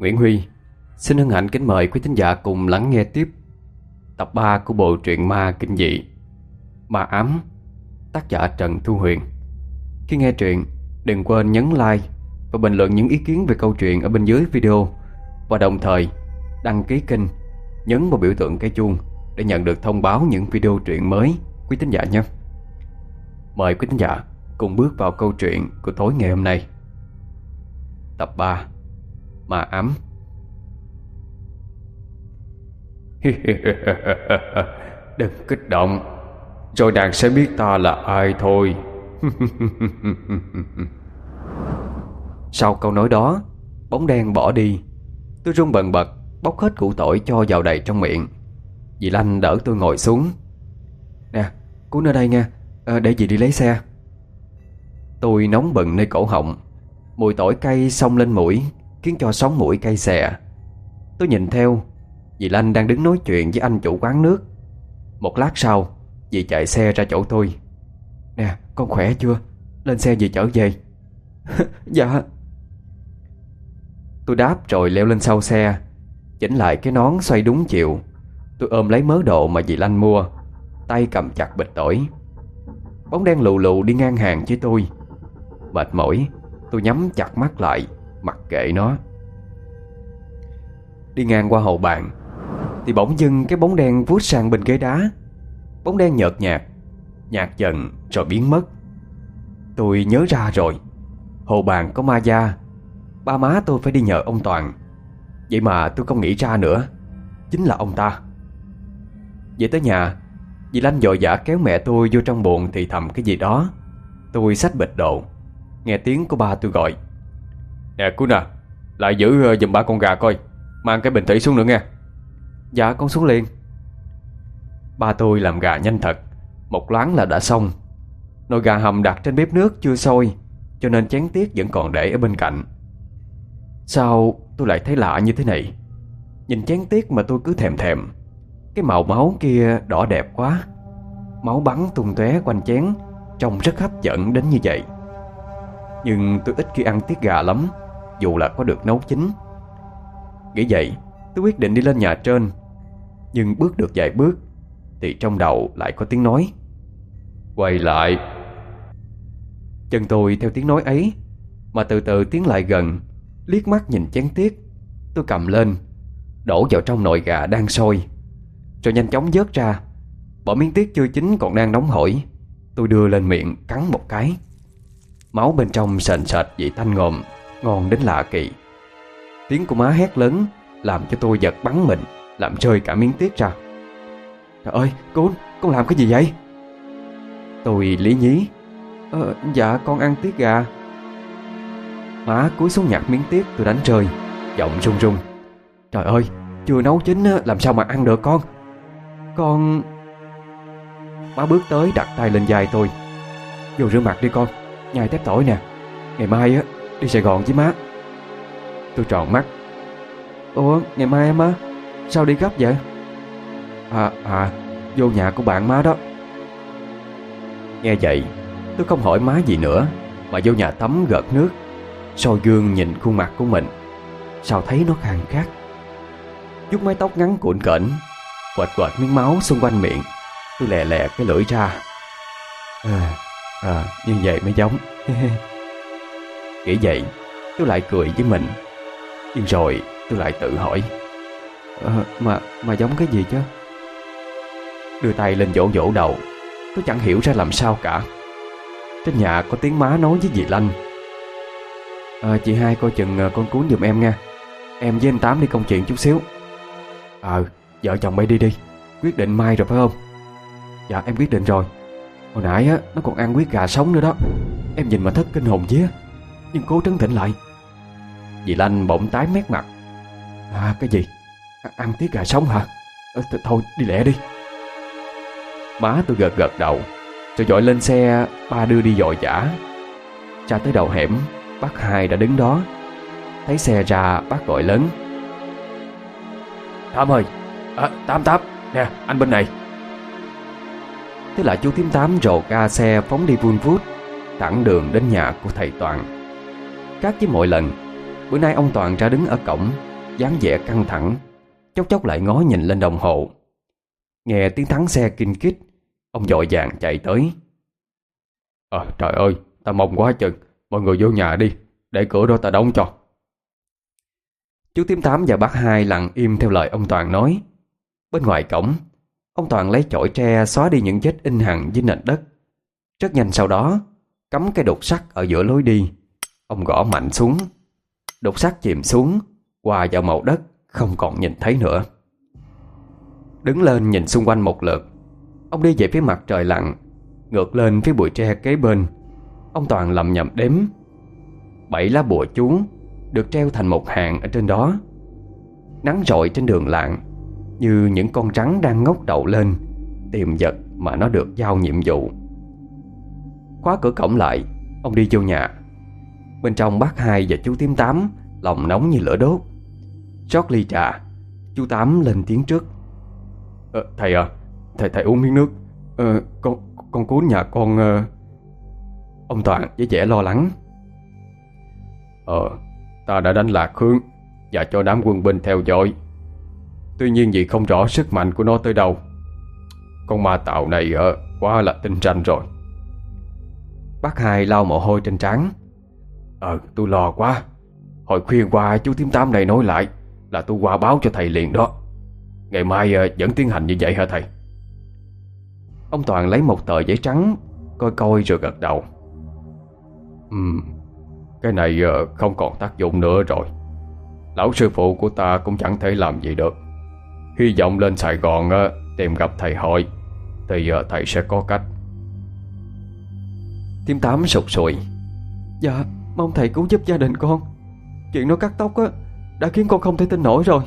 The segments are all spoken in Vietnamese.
Nguyễn Huy xin hân hạnh kính mời quý thính giả cùng lắng nghe tiếp tập 3 của bộ truyện ma kinh dị Ma ám tác giả Trần Thu Huyền. Khi nghe truyện, đừng quên nhấn like và bình luận những ý kiến về câu chuyện ở bên dưới video và đồng thời đăng ký kênh, nhấn vào biểu tượng cái chuông để nhận được thông báo những video truyện mới quý thính giả nhé. Mời quý thính giả cùng bước vào câu chuyện của tối ngày hôm nay. Tập 3 Ma ám Đừng kích động. Rồi nàng sẽ biết ta là ai thôi. Sau câu nói đó Bóng đen bỏ đi. Tôi run bần bật Bóc hết củ tỏi cho vào đầy trong miệng. Dì Lanh đỡ tôi ngồi xuống. Nè, cuốn ở đây nha. À, Để dì đi lấy xe. Tôi nóng bừng nơi cổ họng. Mùi tỏi cay xông lên mũi. Khiến cho sóng mũi cay xè. Tôi nhìn theo Dì Lanh đang đứng nói chuyện với anh chủ quán nước. Một lát sau, Dì chạy xe ra chỗ tôi. Nè, con khỏe chưa? Lên xe dì chở về. Dạ. Tôi đáp rồi leo lên sau xe, Chỉnh lại cái nón xoay đúng chiều. Tôi ôm lấy mớ đồ mà dì Lanh mua, Tay cầm chặt bịch tỏi. Bóng đen lù lù đi ngang hàng với tôi. Mệt mỏi, Tôi nhắm chặt mắt lại. Mặc kệ nó. Đi ngang qua hậu bàn, Thì bỗng dưng cái bóng đen vút sang bên ghế đá. Bóng đen nhợt nhạt Nhạt dần rồi biến mất. Tôi nhớ ra rồi Hồ bàn có ma gia. Ba má tôi phải đi nhờ ông Toàn. Vậy mà tôi không nghĩ ra nữa, Chính là ông ta. Về tới nhà Dì Lanh dội dã kéo mẹ tôi vô trong buồng thì thầm cái gì đó. Tôi xách bịch đồ, Nghe tiếng của ba tôi gọi. Nè Cún à Lại giữ ờ, giùm ba con gà coi. Mang cái bình thủy xuống nữa nghe. Dạ con xuống liền. Ba tôi làm gà nhanh thật. Một loáng là đã xong. Nồi gà hầm đặt trên bếp nước chưa sôi Cho nên chén tiết vẫn còn để ở bên cạnh. Sao tôi lại thấy lạ như thế này? Nhìn chén tiết mà tôi cứ thèm thèm. Cái màu máu kia đỏ đẹp quá. Máu bắn tung tóe quanh chén Trông rất hấp dẫn đến như vậy. Nhưng tôi ít khi ăn tiết gà lắm dù là có được nấu chín. Nghĩ vậy, tôi quyết định đi lên nhà trên. Nhưng bước được vài bước, Thì trong đầu lại có tiếng nói. Quay lại. Chân tôi theo tiếng nói ấy, Mà từ từ tiến lại gần, Liếc mắt nhìn chén tiết. Tôi cầm lên, Đổ vào trong nồi gà đang sôi, Rồi nhanh chóng vớt ra. Bỏ miếng tiết chưa chín còn đang nóng hổi, Tôi đưa lên miệng cắn một cái. Máu bên trong sền sệt vị tanh ngồm Ngon đến lạ kỳ. Tiếng của má hét lớn Làm cho tôi giật bắn mình Làm rơi cả miếng tiết ra. Trời ơi cô con làm cái gì vậy? Tôi lý nhí. Ờ, Dạ con ăn tiết gà. Má cúi xuống nhặt miếng tiết tôi đánh rơi Giọng run run. Trời ơi chưa nấu chín làm sao mà ăn được con? Con Má bước tới đặt tay lên vai tôi. Vô rửa mặt đi con Nhai tép tỏi nè. Ngày mai á đi Sài Gòn với má. Tôi tròn mắt. Ủa ngày mai em á Sao đi gấp vậy? À à Vô nhà của bạn má đó. Nghe vậy Tôi không hỏi má gì nữa Mà vô nhà tắm gợt nước soi gương nhìn khuôn mặt của mình. Sao thấy nó khàn khát. Chút mái tóc ngắn cuộn cẩn Quệt quệt miếng máu xung quanh miệng. Tôi lè lè cái lưỡi ra. À, à như vậy mới giống. Nghĩ vậy Tôi lại cười với mình. Nhưng rồi tôi lại tự hỏi. À, Mà mà giống cái gì chứ? Đưa tay lên vỗ vỗ đầu. Tôi chẳng hiểu ra làm sao cả. Trên nhà có tiếng má nói với dì Lanh. À, Chị hai coi chừng à, con cuốn giùm em nha. Em với anh Tám đi công chuyện chút xíu. Ờ Vợ chồng bay đi đi. Quyết định mai rồi phải không? Dạ em quyết định rồi. Hồi nãy á nó còn ăn huyết gà sống nữa đó. Em nhìn mà thất kinh hồn vía nhưng cố trấn tĩnh lại. Dì Lanh bỗng tái mét mặt. À cái gì? À, Ăn tiết gà sống hả? À, th Thôi đi lẹ đi. Má tôi gật gật đầu Rồi dội lên xe Ba đưa đi dội giả Ra tới đầu hẻm Bác hai đã đứng đó. Thấy xe ra bác gọi lớn. Tám ơi! À, Tám Tám Nè anh bên này. Thế là chú Tím Tám rồ ga xe phóng đi vun vút Thẳng đường đến nhà của thầy Toàn. Khác với mọi lần, Bữa nay ông Toàn ra đứng ở cổng, dáng vẻ căng thẳng, Chốc chốc lại ngó nhìn lên đồng hồ. Nghe tiếng thắng xe kinh kích Ông dội vàng chạy tới. Ờ trời ơi Ta mong quá chừng, Mọi người vô nhà đi, Để cửa đó ta đóng cho. Chú Tiếm Tám và bác hai lặng im theo lời ông Toàn nói. Bên ngoài cổng, Ông Toàn lấy chổi tre xóa đi những vết in hằn dưới nền đất. Rất nhanh sau đó, Cắm cây đột sắt ở giữa lối đi. Ông gõ mạnh xuống. Đột sắt chìm xuống Qua vào màu đất, Không còn nhìn thấy nữa. Đứng lên nhìn xung quanh một lượt. Ông đi về phía mặt trời lặn, Ngược lên phía bụi tre kế bên. Ông Toàn lầm nhầm đếm. Bảy lá bùa chú Được treo thành một hàng ở trên đó. Nắng rọi trên đường lạng Như những con rắn đang ngóc đầu lên, Tìm vật mà nó được giao nhiệm vụ. Khóa cửa cổng lại, Ông đi vô nhà. Bên trong bác hai và chú tím tám Lòng nóng như lửa đốt. Rót ly trà Chú tám lên tiếng trước. À, Thầy à Thầy thầy uống miếng nước. À, Con con cuốn nhà con à... Ông Toàn với vẻ lo lắng. Ờ Ta đã đánh lạc hướng Và cho đám quân binh theo dõi. Tuy nhiên vì không rõ sức mạnh của nó tới đâu Con ma tạo này à, quá là tinh ranh rồi. Bác hai lau mồ hôi trên trán. Ờ tôi lo quá. Hồi khuya qua, chú tím tám này nói lại Là tôi qua báo cho thầy liền đó. Ngày mai ờ, vẫn tiến hành như vậy hả thầy? Ông Toàn lấy một tờ giấy trắng, Coi coi rồi gật đầu. Ừm, Cái này ờ, không còn tác dụng nữa rồi. Lão sư phụ của ta cũng chẳng thể làm gì được. Hy vọng lên Sài Gòn ờ, Tìm gặp thầy hội Thì thầy sẽ có cách. Tiêm tám sụt sùi. Dạ mong thầy cứu giúp gia đình con. Chuyện nó cắt tóc á Đã khiến con không thể tin nổi rồi.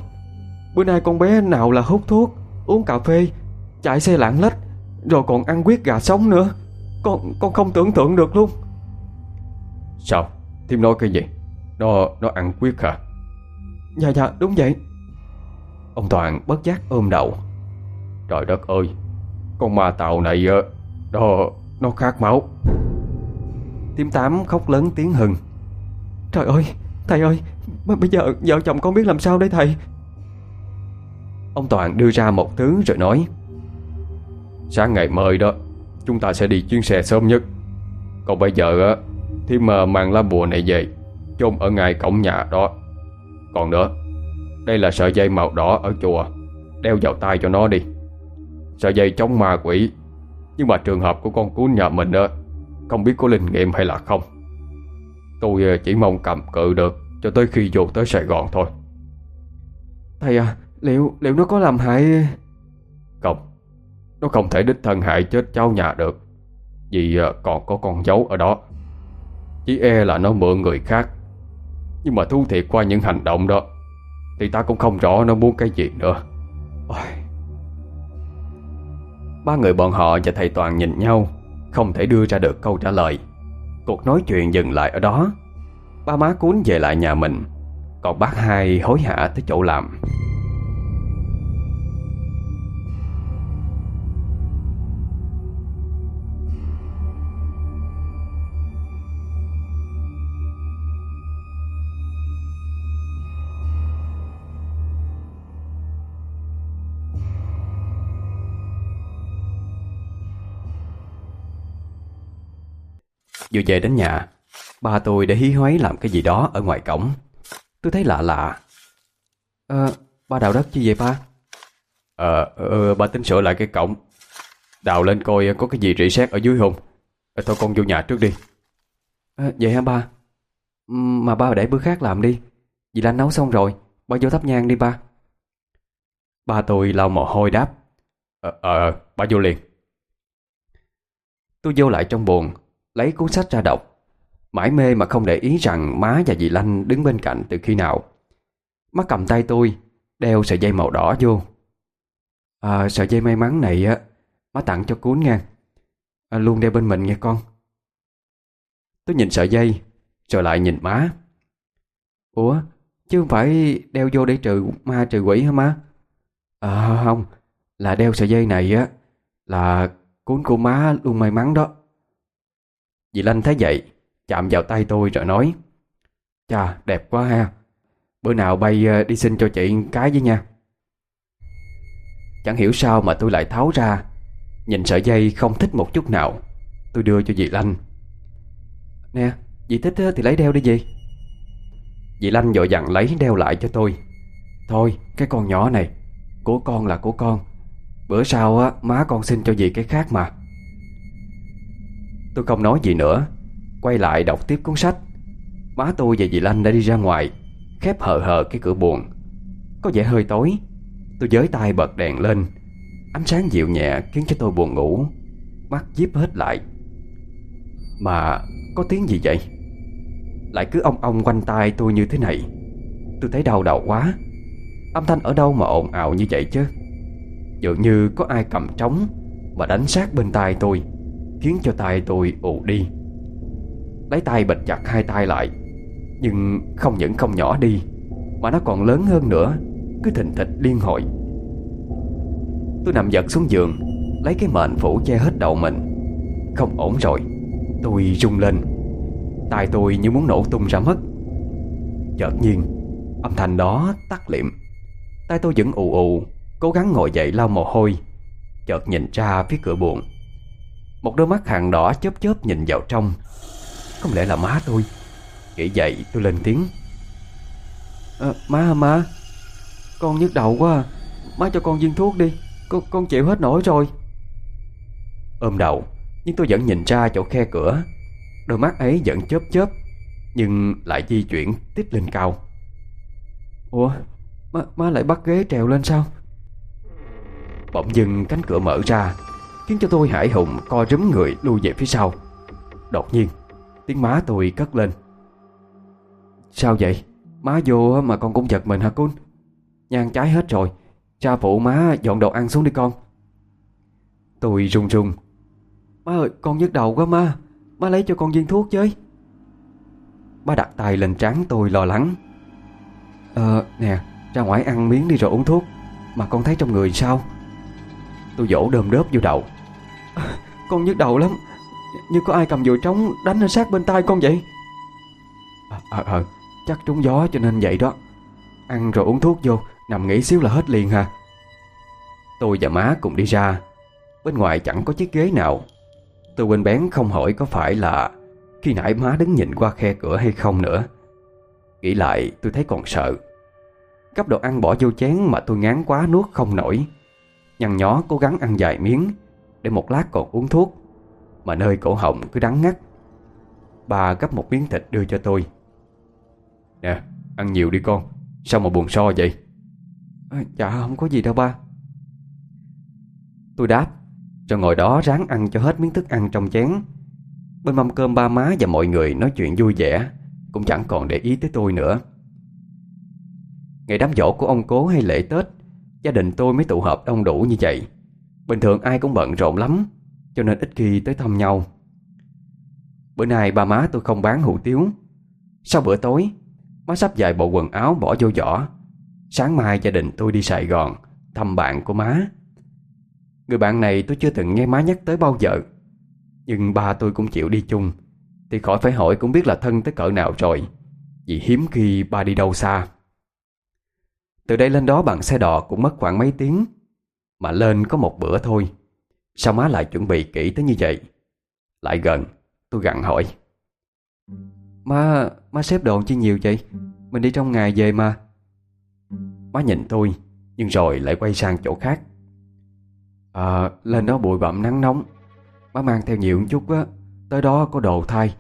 Bữa nay con bé nào là hút thuốc Uống cà phê Chạy xe lạng lách Rồi còn ăn quyết gà sống nữa. Con con không tưởng tượng được luôn. Sao? Thiêm nói cái gì? Nó nó ăn quyết hả? Dạ dạ đúng vậy. Ông Toàn bất giác ôm đầu. Trời đất ơi Con ma tạo này Nó nó khát máu Tiêm tám khóc lớn tiếng hừng. Trời ơi, Thầy ơi Bây giờ vợ chồng con biết làm sao đây thầy? Ông Toàn đưa ra một thứ rồi nói. Sáng ngày mời đó, Chúng ta sẽ đi chuyến xe sớm nhất. Còn bây giờ á Thì mà ờ, mang lá bùa này về, chôn ở ngay cổng nhà đó. Còn nữa, Đây là sợi dây màu đỏ ở chùa, Đeo vào tay cho nó đi. Sợi dây chống ma quỷ. Nhưng mà trường hợp của con cún nhà mình đó. Không biết có linh nghiệm hay là không. Tôi ờ, chỉ mong cầm cự được Cho tới khi vô tới Sài Gòn thôi. Thầy à Liệu liệu nó có làm hại? Không. Nó không thể đích thân hại chết cháu nhà được Vì ờ, còn có con dấu ở đó. Chỉ e là nó mượn người khác. Nhưng mà thu thiệt qua những hành động đó Thì ta cũng không rõ nó muốn cái gì nữa. Ôi. Ba người bọn họ và thầy Toàn nhìn nhau không thể đưa ra được câu trả lời. Cuộc nói chuyện dừng lại ở đó. Ba má cuốn về lại nhà mình. Còn bác hai hối hả tới chỗ làm. Vừa về đến nhà. Ba tôi để hí hoáy làm cái gì đó ở ngoài cổng. Tôi thấy lạ lạ. Ờ, ba đào đất chi vậy ba? Ờ, ờ, ờ, ba tính sửa lại cái cổng. Đào lên coi có cái gì rỉ sét ở dưới không. Ờ, Thôi con vô nhà trước đi. À, Vậy hả ba? Mà ba để bữa khác làm đi. Dì Lan nấu xong rồi. Ba vô thắp nhang đi ba. Ba tôi lau mồ hôi đáp. Ờ, ờ, ba vô liền. Tôi vô lại trong buồn Lấy cuốn sách ra đọc. Mãi mê mà không để ý rằng má và dì Lanh đứng bên cạnh từ khi nào. Má cầm tay tôi Đeo sợi dây màu đỏ vô. À, Sợi dây may mắn này á Má tặng cho cuốn nha à, Luôn đeo bên mình nghe con. Tôi nhìn sợi dây Rồi lại nhìn má. Ủa chứ không phải đeo vô để trừ ma trừ quỷ hả má? À không Là đeo sợi dây này á Là cuốn của má luôn may mắn đó. Dì Lanh thấy vậy Chạm vào tay tôi rồi nói Chà đẹp quá ha. Bữa nào bay ờ, đi xin cho chị cái với nha. Chẳng hiểu sao mà tôi lại tháo ra Nhìn sợi dây không thích một chút nào Tôi đưa cho dì Lanh. Nè, dì thích thì lấy đeo đi dì. Dì Lanh vội dặn lấy đeo lại cho tôi. Thôi, cái con nhỏ này Của con là của con. Bữa sau á, má con xin cho dì cái khác mà. Tôi không nói gì nữa. Quay lại đọc tiếp cuốn sách. Má tôi và dì Lanh đã đi ra ngoài, Khép hờ hờ cái cửa buồn. Có vẻ hơi tối. Tôi giới tay bật đèn lên. Ánh sáng dịu nhẹ khiến cho tôi buồn ngủ. Mắt díp hết lại. Mà có tiếng gì vậy? Lại cứ ong ong quanh tai tôi như thế này. Tôi thấy đau đầu quá. Âm thanh ở đâu mà ồn ào như vậy chứ? Dường như có ai cầm trống Mà đánh sát bên tai tôi. Khiến cho tay tôi ù đi. Lấy tay bịt chặt hai tay lại, Nhưng không những không nhỏ đi, Mà nó còn lớn hơn nữa, Cứ thình thịch liên hồi. Tôi nằm giật xuống giường, Lấy cái mền phủ che hết đầu mình. Không ổn rồi, Tôi rung lên. Tay tôi như muốn nổ tung ra mất. Chợt nhiên, Âm thanh đó tắt liệm. Tay tôi vẫn ù ù, Cố gắng ngồi dậy lau mồ hôi. Chợt nhìn ra phía cửa buồn một đôi mắt hàng đỏ chớp chớp nhìn vào trong. Không lẽ là má tôi. Nghĩ vậy tôi lên tiếng. À, Má má. Con nhức đầu quá à. Má cho con viên thuốc đi. Con, con chịu hết nổi rồi. Ôm đầu Nhưng tôi vẫn nhìn ra chỗ khe cửa. Đôi mắt ấy vẫn chớp chớp Nhưng lại di chuyển tiếp lên cao. Ủa Má, má lại bắt ghế trèo lên sao? Bỗng dưng cánh cửa mở ra Khiến cho tôi hải hùng, co rúm người lui về phía sau. Đột nhiên, Tiếng má tôi cất lên. Sao vậy? Má vô mà con cũng giật mình hả cún? Nhan trái hết rồi. Cha phụ má dọn đồ ăn xuống đi con. Tôi run run. Má ơi, con nhức đầu quá má. Má lấy cho con viên thuốc chứ Má đặt tay lên trán tôi lo lắng. Ờ nè, Ra ngoài ăn miếng đi rồi uống thuốc. Mà con thấy trong người sao? Tôi dỗ đơm đớp vô đầu. Con nhức đầu lắm. Như có ai cầm dùi trống đánh lên sát bên tai con vậy? Ờ à, à, Chắc trúng gió cho nên vậy đó. Ăn rồi uống thuốc vô Nằm nghỉ xíu là hết liền hả Tôi và má cùng đi ra. Bên ngoài chẳng có chiếc ghế nào. Tôi quên bén không hỏi có phải là Khi nãy má đứng nhìn qua khe cửa hay không nữa. Nghĩ lại tôi thấy còn sợ. Cấp đồ ăn bỏ vô chén mà tôi ngán quá nuốt không nổi. Nhăn nhó cố gắng ăn vài miếng Để một lát còn uống thuốc. Mà nơi cổ họng cứ đắng ngắt. Bà gấp một miếng thịt đưa cho tôi. Nè ăn nhiều đi con. Sao mà buồn so vậy? À, Dạ không có gì đâu ba. Tôi đáp Rồi ngồi đó ráng ăn cho hết miếng thức ăn trong chén. Bên mâm cơm ba má và mọi người nói chuyện vui vẻ Cũng chẳng còn để ý tới tôi nữa. Ngày đám dỗ của ông cố hay lễ Tết Gia đình tôi mới tụ họp đông đủ như vậy Bình thường ai cũng bận rộn lắm, Cho nên ít khi tới thăm nhau. Bữa nay ba má tôi không bán hủ tiếu. Sau bữa tối, Má sắp vài bộ quần áo bỏ vô giỏ. Sáng mai gia đình tôi đi Sài Gòn Thăm bạn của má. Người bạn này tôi chưa từng nghe má nhắc tới bao giờ, Nhưng ba tôi cũng chịu đi chung. Thì khỏi phải hỏi cũng biết là thân tới cỡ nào rồi, Vì hiếm khi ba đi đâu xa. Từ đây lên đó bằng xe đò cũng mất khoảng mấy tiếng. Mà lên có một bữa thôi. Sao má lại chuẩn bị kỹ tới như vậy? Lại gần Tôi gặn hỏi. Má, má xếp đồ chi nhiều vậy? Mình đi trong ngày về mà. Má nhìn tôi Nhưng rồi lại quay sang chỗ khác. À lên đó bụi bặm nắng nóng. Má mang theo nhiều một chút á Tới đó có đồ thay.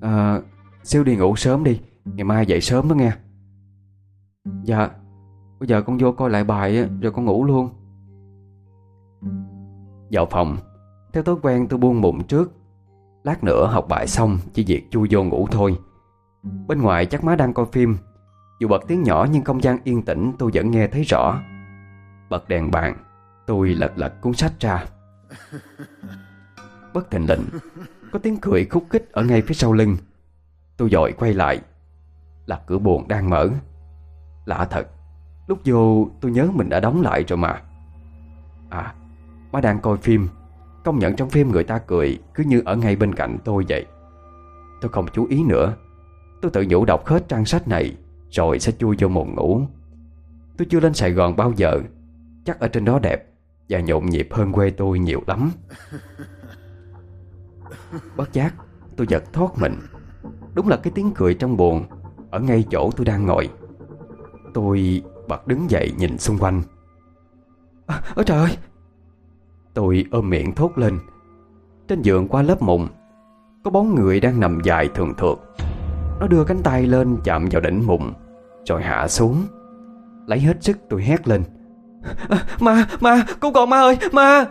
À xíu đi ngủ sớm đi Ngày mai dậy sớm đó nghe. Dạ Bây giờ con vô coi lại bài á, Rồi con ngủ luôn vào phòng, Theo thói quen tôi buông bụng trước. Lát nữa học bài xong, Chỉ việc chui vô ngủ thôi. Bên ngoài chắc má đang coi phim. Dù bật tiếng nhỏ nhưng không gian yên tĩnh, tôi vẫn nghe thấy rõ. Bật đèn bàn, Tôi lật lật cuốn sách ra. Bất thình lệnh Có tiếng cười khúc khích ở ngay phía sau lưng. Tôi dội quay lại, Là cửa buồn đang mở. Lạ thật, Lúc vô tôi nhớ mình đã đóng lại rồi mà. À Má đang coi phim. Công nhận trong phim người ta cười Cứ như ở ngay bên cạnh tôi vậy. Tôi không chú ý nữa. Tôi tự nhủ đọc hết trang sách này Rồi sẽ chui vô mùng ngủ. Tôi chưa lên Sài Gòn bao giờ. Chắc ở trên đó đẹp Và nhộn nhịp hơn quê tôi nhiều lắm. Bất giác tôi giật thoát mình. Đúng là cái tiếng cười trong buồn Ở ngay chỗ tôi đang ngồi. Tôi bật đứng dậy nhìn xung quanh. À, Ôi trời ơi! Tôi ôm miệng thốt lên. Trên giường qua lớp mùng Có bóng người đang nằm dài thường thượt. Nó đưa cánh tay lên chạm vào đỉnh mùng Rồi hạ xuống. Lấy hết sức tôi hét lên. À, Ma, ma, cứu con ma ơi, ma!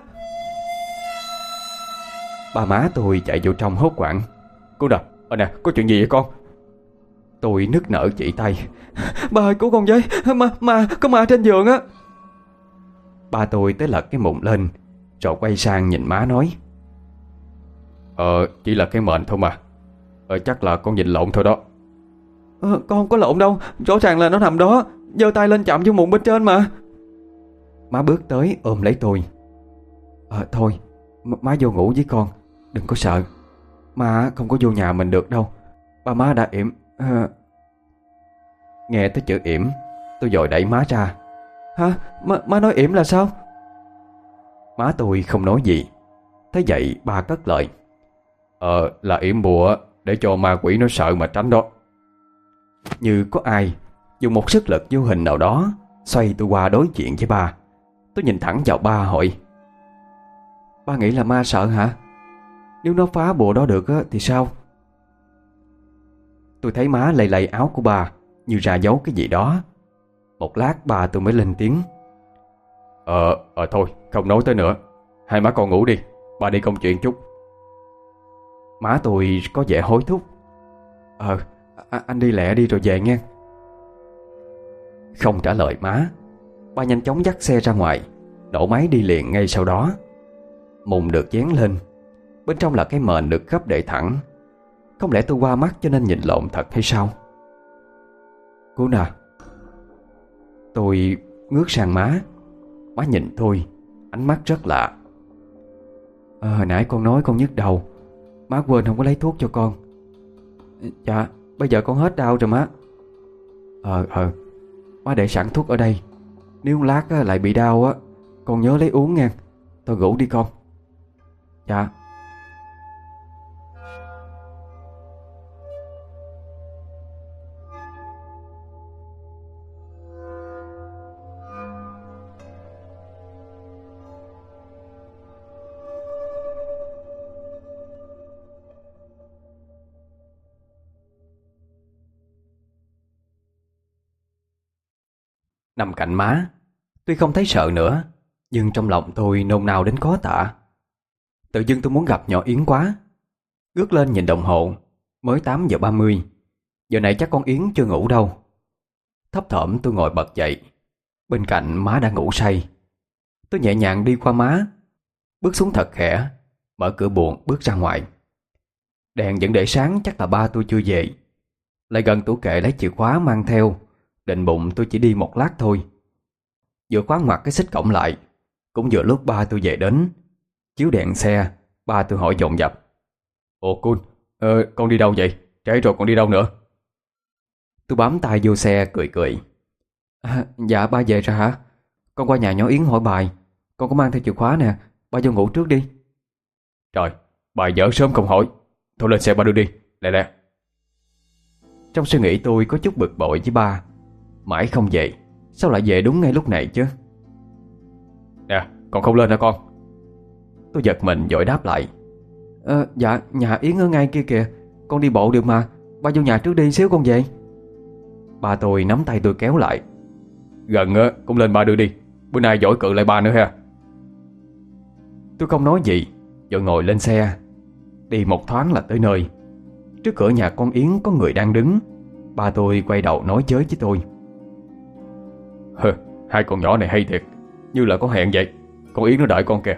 Ba má tôi chạy vô trong hốt quảng Cô nè, ở à nè, có chuyện gì vậy con? Tôi nức nở chỉ tay. Ba ơi cứu con với. Ma, ma, có ma trên giường á. Ba tôi tới lật cái mụn lên rồi quay sang nhìn má nói. Ờ, chỉ là cái mệnh thôi mà. Ờ, chắc là con nhìn lộn thôi đó. Ờ, Con không có lộn đâu. Rõ ràng là nó nằm đó. Giơ tay lên chạm vô mụn bên trên mà. Má bước tới ôm lấy tôi. Ờ, thôi Má vô ngủ với con. Đừng có sợ. Má không có vô nhà mình được đâu. Ba má đã yểm à... Nghe tới chữ yểm Tôi dội đẩy má ra. Hả? Má, má nói yểm là sao? Má tôi không nói gì. Thế vậy ba cất lời. Ờ là yểm bùa Để cho ma quỷ nó sợ mà tránh đó. Như có ai Dùng một sức lực vô hình nào đó Xoay tôi qua đối diện với ba. Tôi nhìn thẳng vào ba hỏi. Ba nghĩ là ma sợ hả? Nếu nó phá bùa đó được thì sao? Tôi thấy má lầy lầy áo của bà Như ra giấu cái gì đó. Một lát bà tôi mới lên tiếng. Ờ, ờ thôi. Không nói tới nữa. Hai má con ngủ đi. Bà đi công chuyện chút. Má tôi có vẻ hối thúc. Ờ, anh đi lẹ đi rồi về nghe. Không trả lời má. Ba nhanh chóng dắt xe ra ngoài. Nổ máy đi liền ngay sau đó. Mùng được dán lên. Bên trong là cái mền được gấp để thẳng. Không lẽ tôi qua mắt cho nên nhìn lộn thật hay sao? Cô nè Tôi ngước sang má. Má nhìn tôi. Ánh mắt rất lạ. À, Hồi nãy con nói con nhức đầu. Má quên không có lấy thuốc cho con. Dạ Bây giờ con hết đau rồi má. Ờ ờ Má để sẵn thuốc ở đây. Nếu lát lại bị đau á Con nhớ lấy uống nha. Tôi ngủ đi con. Dạ. Nằm cạnh má. Tuy không thấy sợ nữa, Nhưng trong lòng tôi nôn nao đến khó tả. Tự dưng tôi muốn gặp nhỏ Yến quá. Ngước lên nhìn đồng hồ, Mới 8 giờ 30 Giờ này chắc con Yến chưa ngủ đâu. Thấp thỏm tôi ngồi bật dậy. Bên cạnh má đã ngủ say. Tôi nhẹ nhàng đi qua má. Bước xuống thật khẽ, Mở cửa buồn, bước ra ngoài. Đèn vẫn để sáng, chắc là ba tôi chưa về. Lại gần tủ kệ lấy chìa khóa mang theo. Định bụng tôi chỉ đi một lát thôi. Vừa khóa ngoặt cái xích cổng lại Cũng vừa lúc ba tôi về đến. Chiếu đèn xe Ba tôi hỏi dồn dập. Ồ Cun, ờ, con đi đâu vậy? Trễ rồi con đi đâu nữa? Tôi bám tay vô xe cười cười. À, Dạ ba về ra hả? Con qua nhà nhỏ Yến hỏi bài. Con có mang theo chìa khóa nè Ba vô ngủ trước đi. Trời, bài dở sớm không hỏi. Thôi lên xe ba đưa đi, lẹ lẹ. Trong suy nghĩ tôi có chút bực bội với ba. Mãi không về. Sao lại về đúng ngay lúc này chứ? Nè còn không lên hả con? Tôi giật mình dội đáp lại. À, Dạ nhà Yến ở ngay kia kìa. Con đi bộ được mà. Ba vô nhà trước đi xíu con về. Ba tôi nắm tay tôi kéo lại. Gần á cũng lên ba đưa đi. Bữa nay giỏi cự lại ba nữa ha. Tôi không nói gì Rồi ngồi lên xe. Đi một thoáng là tới nơi. Trước cửa nhà con Yến có người đang đứng. Ba tôi quay đầu nói chới với tôi. Hừ, hai con nhỏ này hay thiệt. Như là có hẹn vậy Con Yến nó đợi con kìa.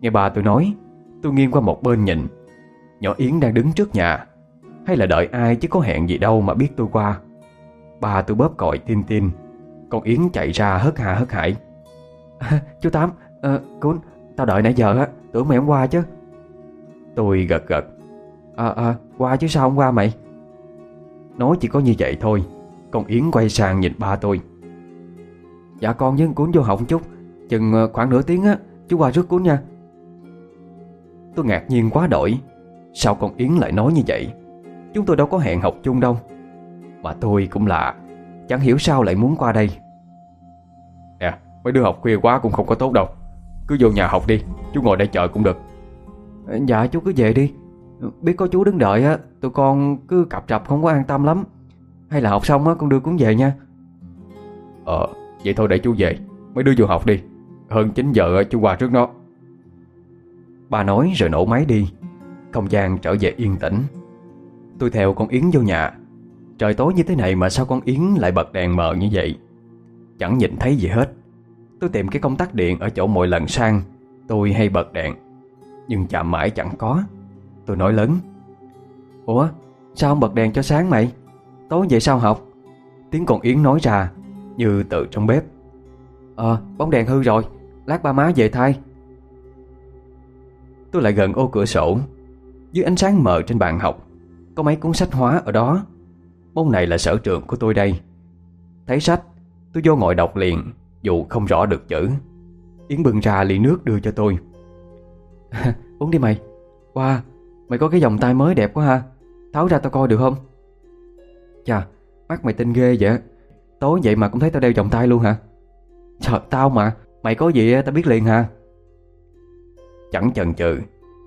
Nghe bà tôi nói Tôi nghiêng qua một bên nhìn. Nhỏ Yến đang đứng trước nhà. Hay là đợi ai chứ có hẹn gì đâu mà biết tôi qua. Bà tôi bóp còi tin tin. Con Yến chạy ra hớt hà hớt hải. À, Chú Tám à, Cún Tao đợi nãy giờ á Tưởng mày không qua chứ. Tôi gật gật. À à qua chứ sao không qua mày? Nói chỉ có như vậy thôi. Con Yến quay sang nhìn ba tôi. Dạ con với cuốn vô họng chút, Chừng ờ, khoảng nửa tiếng á, Chú qua rước cuốn nha. Tôi ngạc nhiên quá đổi, Sao con Yến lại nói như vậy? Chúng tôi đâu có hẹn học chung đâu. Mà tôi cũng lạ, Chẳng hiểu sao lại muốn qua đây. Nè, mấy đứa học khuya quá cũng không có tốt đâu. Cứ vô nhà học đi, Chú ngồi đây chờ cũng được. Dạ chú cứ về đi. Biết có chú đứng đợi á, Tụi con cứ cặp trập không có an tâm lắm. Hay là học xong á con đưa cuốn về nha. Ờ Vậy thôi để chú về. Mấy đứa vô học đi. Hơn 9 giờ chú qua trước nó. Bà nói rồi nổ máy đi. Không gian trở về yên tĩnh. Tôi theo con Yến vô nhà. Trời tối như thế này mà sao con Yến lại bật đèn mờ như vậy? Chẳng nhìn thấy gì hết. Tôi tìm cái công tắc điện ở chỗ mỗi lần sang. Tôi hay bật đèn. Nhưng chạm mãi chẳng có. Tôi nói lớn. Ủa sao không bật đèn cho sáng mày Tối vậy sao học. Tiếng còn Yến nói ra Như từ trong bếp. Ờ bóng đèn hư rồi, Lát ba má về thay. Tôi lại gần ô cửa sổ, Dưới ánh sáng mờ trên bàn học, Có mấy cuốn sách hóa ở đó. Môn này là sở trường của tôi đây. Thấy sách, Tôi vô ngồi đọc liền, Dù không rõ được chữ. Yến bưng ra ly nước đưa cho tôi. Uống đi mày. Wow Mày có cái vòng tay mới đẹp quá ha. Tháo ra tao coi được không? Chà Mắt mày tinh ghê vậy Tối vậy mà cũng thấy tao đeo vòng tay luôn hả? Trời, tao mà. Mày có gì tao biết liền hả? Chẳng chần chừ,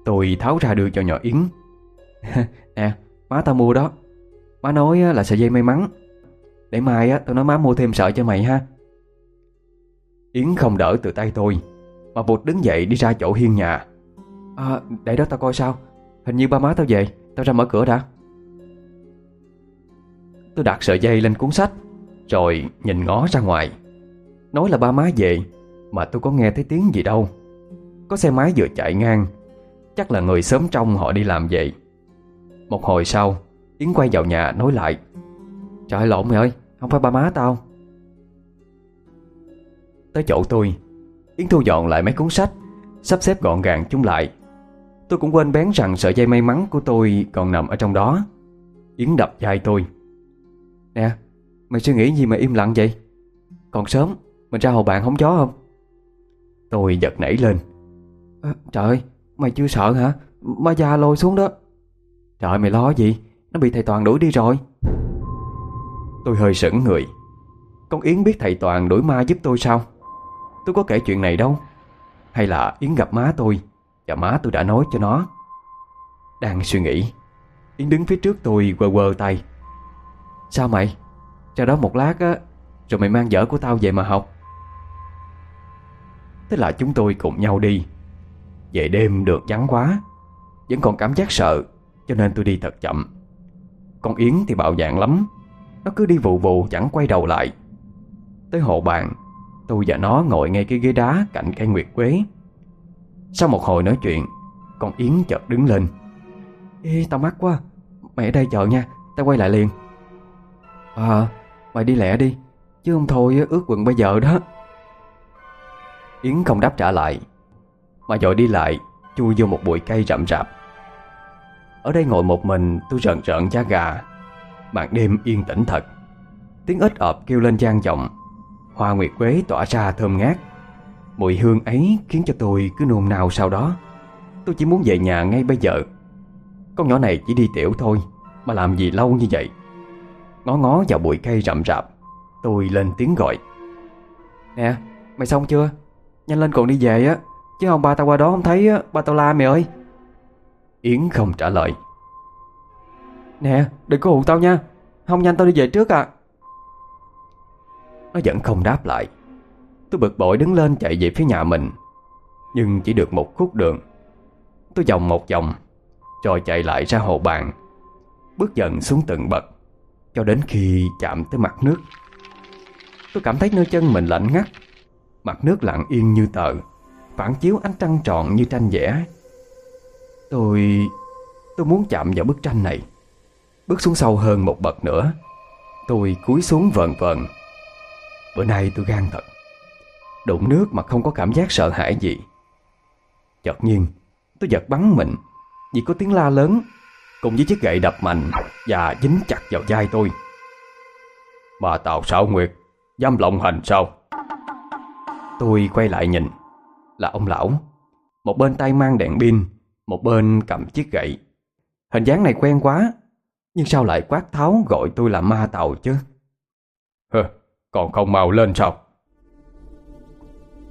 Tôi tháo ra đưa cho nhỏ Yến. Nè à, má tao mua đó. Má nói là sợi dây may mắn. Để mai á, tao nói má mua thêm sợi cho mày ha. Yến không đỡ từ tay tôi, Mà bụt đứng dậy đi ra chỗ hiên nhà. À để đó tao coi sao. Hình như ba má tao về, Tao ra mở cửa đã. Tôi đặt sợi dây lên cuốn sách, Rồi nhìn ngó ra ngoài. Nói là ba má về, Mà tôi có nghe thấy tiếng gì đâu. Có xe máy vừa chạy ngang, Chắc là người sớm trong họ đi làm vậy. Một hồi sau, Yến quay vào nhà nói lại, Trời lộn mày ơi, Không phải ba má tao. Tới chỗ tôi, Yến thu dọn lại mấy cuốn sách, Sắp xếp gọn gàng chúng lại. Tôi cũng quên bén rằng sợi dây may mắn của tôi còn nằm ở trong đó. Yến đập vai tôi. Nè, mày suy nghĩ gì mà im lặng vậy? Còn sớm, mình ra hồ bạn hóng gió không? Tôi giật nảy lên à, Trời ơi, mày chưa sợ hả? Ma già lôi xuống đó Trời mày lo gì? Nó bị thầy Toàn đuổi đi rồi Tôi hơi sững người Con Yến biết thầy Toàn đuổi ma giúp tôi sao? Tôi có kể chuyện này đâu Hay là Yến gặp má tôi và má tôi đã nói cho nó Đang suy nghĩ Yến đứng phía trước tôi quơ quơ tay Sao mày? Cho đó một lát á, Rồi mày mang vở của tao về mà học. Thế là chúng tôi cùng nhau đi. Về đêm được vắng quá, Vẫn còn cảm giác sợ, Cho nên tôi đi thật chậm. Con Yến thì bạo dạng lắm, Nó cứ đi vụ vụ chẳng quay đầu lại. Tới hộ bàn, Tôi và nó ngồi ngay cái ghế đá cạnh cây nguyệt quế. Sau một hồi nói chuyện, Con Yến chợt đứng lên. Ê, tao mắc quá, Mày ở đây chờ nha, Tao quay lại liền. À mày đi lẹ đi, Chứ không thôi ướt quần bây giờ đó. Yến không đáp trả lại, Mà dội đi lại, Chui vô một bụi cây rậm rạp. Ở đây ngồi một mình, tôi rợn rợn da gà. Màn đêm yên tĩnh thật. Tiếng ếch ợp kêu lên gian vọng. Hoa nguyệt quế tỏa ra thơm ngát. Mùi hương ấy khiến cho tôi cứ nôn nao sau đó. Tôi chỉ muốn về nhà ngay bây giờ. Con nhỏ này chỉ đi tiểu thôi, Mà làm gì lâu như vậy? Ngó ngó vào bụi cây rậm rạp. Tôi lên tiếng gọi. Nè, mày xong chưa? Nhanh lên còn đi về á, Chứ không ba tao qua đó không thấy á, Ba tao la mày ơi. Yến không trả lời. Nè, đừng có hù tao nha, Không nhanh tao đi về trước à. Nó vẫn không đáp lại. Tôi bực bội đứng lên chạy về phía nhà mình, Nhưng chỉ được một khúc đường. Tôi vòng một vòng, Rồi chạy lại ra hồ bàn, Bước dần xuống từng bậc. Cho đến khi chạm tới mặt nước, Tôi cảm thấy nơi chân mình lạnh ngắt. Mặt nước lặng yên như tờ, Phản chiếu ánh trăng tròn như tranh vẽ. Tôi... Tôi muốn chạm vào bức tranh này. Bước xuống sâu hơn một bậc nữa, Tôi cúi xuống vờn vờn. Bữa nay tôi gan thật. Đụng nước mà không có cảm giác sợ hãi gì. Chợt nhiên, Tôi giật bắn mình, Vì có tiếng la lớn. Cùng với chiếc gậy đập mạnh Và dính chặt vào vai tôi. Bà Tào Sảo Nguyệt Dám lộng hành sao? Tôi quay lại nhìn Là ông lão. Một bên tay mang đèn pin Một bên cầm chiếc gậy. Hình dáng này quen quá Nhưng sao lại quát tháo gọi tôi là ma tàu chứ? Hơ, Còn không mau lên sao?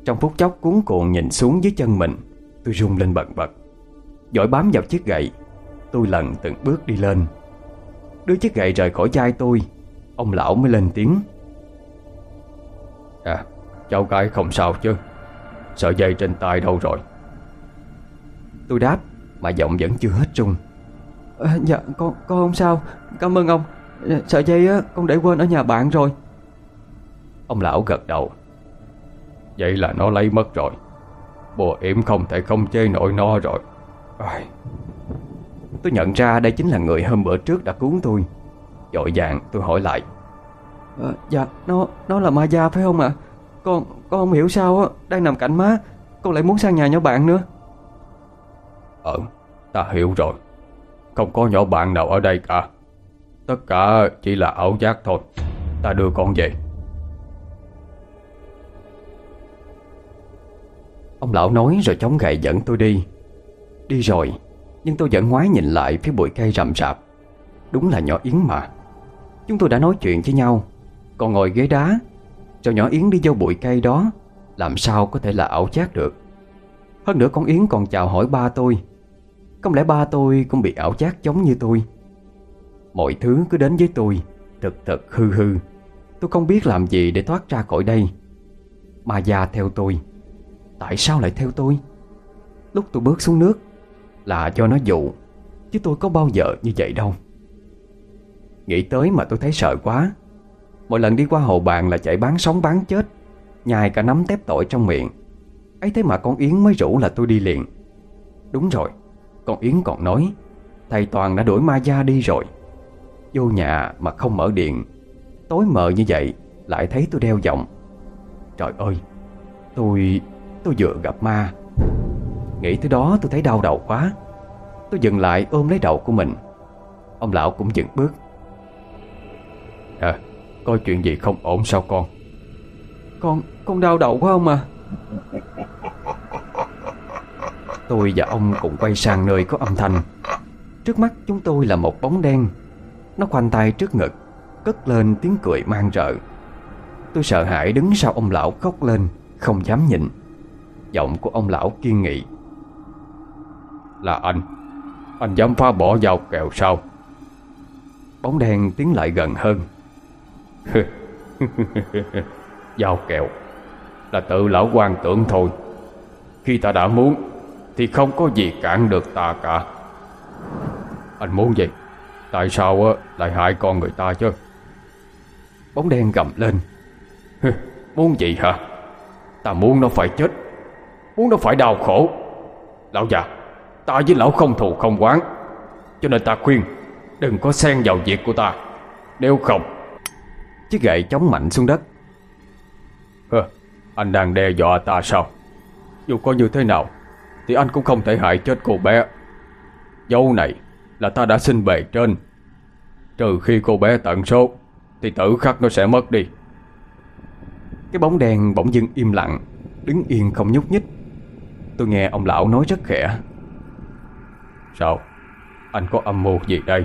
Trong phút chốc cuốn cuộn nhìn xuống dưới chân mình Tôi rung lên bận bật. Giỏi bám vào chiếc gậy Tôi lần từng bước đi lên. Đưa chiếc gậy rời khỏi chai tôi Ông lão mới lên tiếng. À cháu gái không sao chứ? Sợi dây trên tay đâu rồi? Tôi đáp Mà giọng vẫn chưa hết trung. À, Dạ con con không sao. Cảm ơn ông. Sợi dây á, con để quên ở nhà bạn rồi. Ông lão gật đầu. Vậy là nó lấy mất rồi. Bùa yểm không thể không chê nổi nó rồi. Ai... Tôi nhận ra đây chính là người hôm bữa trước đã cứu tôi. Dội vàng tôi hỏi lại. À, Dạ nó nó là ma gia phải không ạ? Con con không hiểu sao á Đang nằm cạnh má. Con lại muốn sang nhà nhỏ bạn nữa. Ờ ta hiểu rồi. Không có nhỏ bạn nào ở đây cả. Tất cả chỉ là ảo giác thôi. Ta đưa con về. Ông lão nói rồi chống gậy dẫn tôi đi. Đi rồi nhưng tôi vẫn ngoái nhìn lại phía bụi cây rậm rạp. Đúng là nhỏ Yến mà. Chúng tôi đã nói chuyện với nhau. Còn ngồi ghế đá, Cho nhỏ Yến đi vô bụi cây đó, Làm sao có thể là ảo giác được? Hơn nữa con Yến còn chào hỏi ba tôi. Không lẽ ba tôi cũng bị ảo giác giống như tôi? Mọi thứ cứ đến với tôi, Thực thật hư hư. Tôi không biết làm gì để thoát ra khỏi đây. Mà già theo tôi. Tại sao lại theo tôi? Lúc tôi bước xuống nước là do nó dụ. Chứ tôi có bao giờ như vậy đâu. Nghĩ tới mà tôi thấy sợ quá. Mỗi lần đi qua hồ bàn là chạy bán sống bán chết. Nhài cả nắm tép tội trong miệng. Ấy thế mà con Yến mới rủ là tôi đi liền. Đúng rồi, Con Yến còn nói, Thầy Toàn đã đuổi ma gia đi rồi. Vô nhà mà không mở điện. Tối mờ như vậy, Lại thấy tôi đeo giọng. Trời ơi, Tôi... tôi vừa gặp ma. Nghĩ tới đó tôi thấy đau đầu quá. Tôi dừng lại ôm lấy đầu của mình. Ông lão cũng dừng bước. À Có chuyện gì không ổn sao con? Con con đau đầu quá không à. Tôi và ông cùng quay sang nơi có âm thanh. Trước mắt chúng tôi là một bóng đen. Nó khoanh tay trước ngực Cất lên tiếng cười mang rợ. Tôi sợ hãi đứng sau ông lão khóc lên Không dám nhìn. Giọng của ông lão kiên nghị là anh. Anh dám phá bỏ dao kẹo sao? Bóng đen tiến lại gần hơn. Dao kẹo Là tự lão quan tưởng thôi. Khi ta đã muốn, Thì không có gì cản được ta cả. Anh muốn gì? Tại sao lại hại con người ta chứ? Bóng đen gầm lên. Muốn gì hả? Ta muốn nó phải chết. Muốn nó phải đau khổ. Lão già Ta với lão không thù không quán Cho nên ta khuyên Đừng có xen vào việc của ta. Nếu không Chiếc gậy chống mạnh xuống đất. Hơ, Anh đang đe dọa ta sao? Dù có như thế nào Thì anh cũng không thể hại chết cô bé. Dâu này là ta đã xin bề trên. Trừ khi cô bé tận số Thì tử khắc nó sẽ mất đi. Cái bóng đen bỗng dưng im lặng Đứng yên không nhúc nhích. Tôi nghe ông lão nói rất khẽ. Sao? Anh có âm mưu gì đây?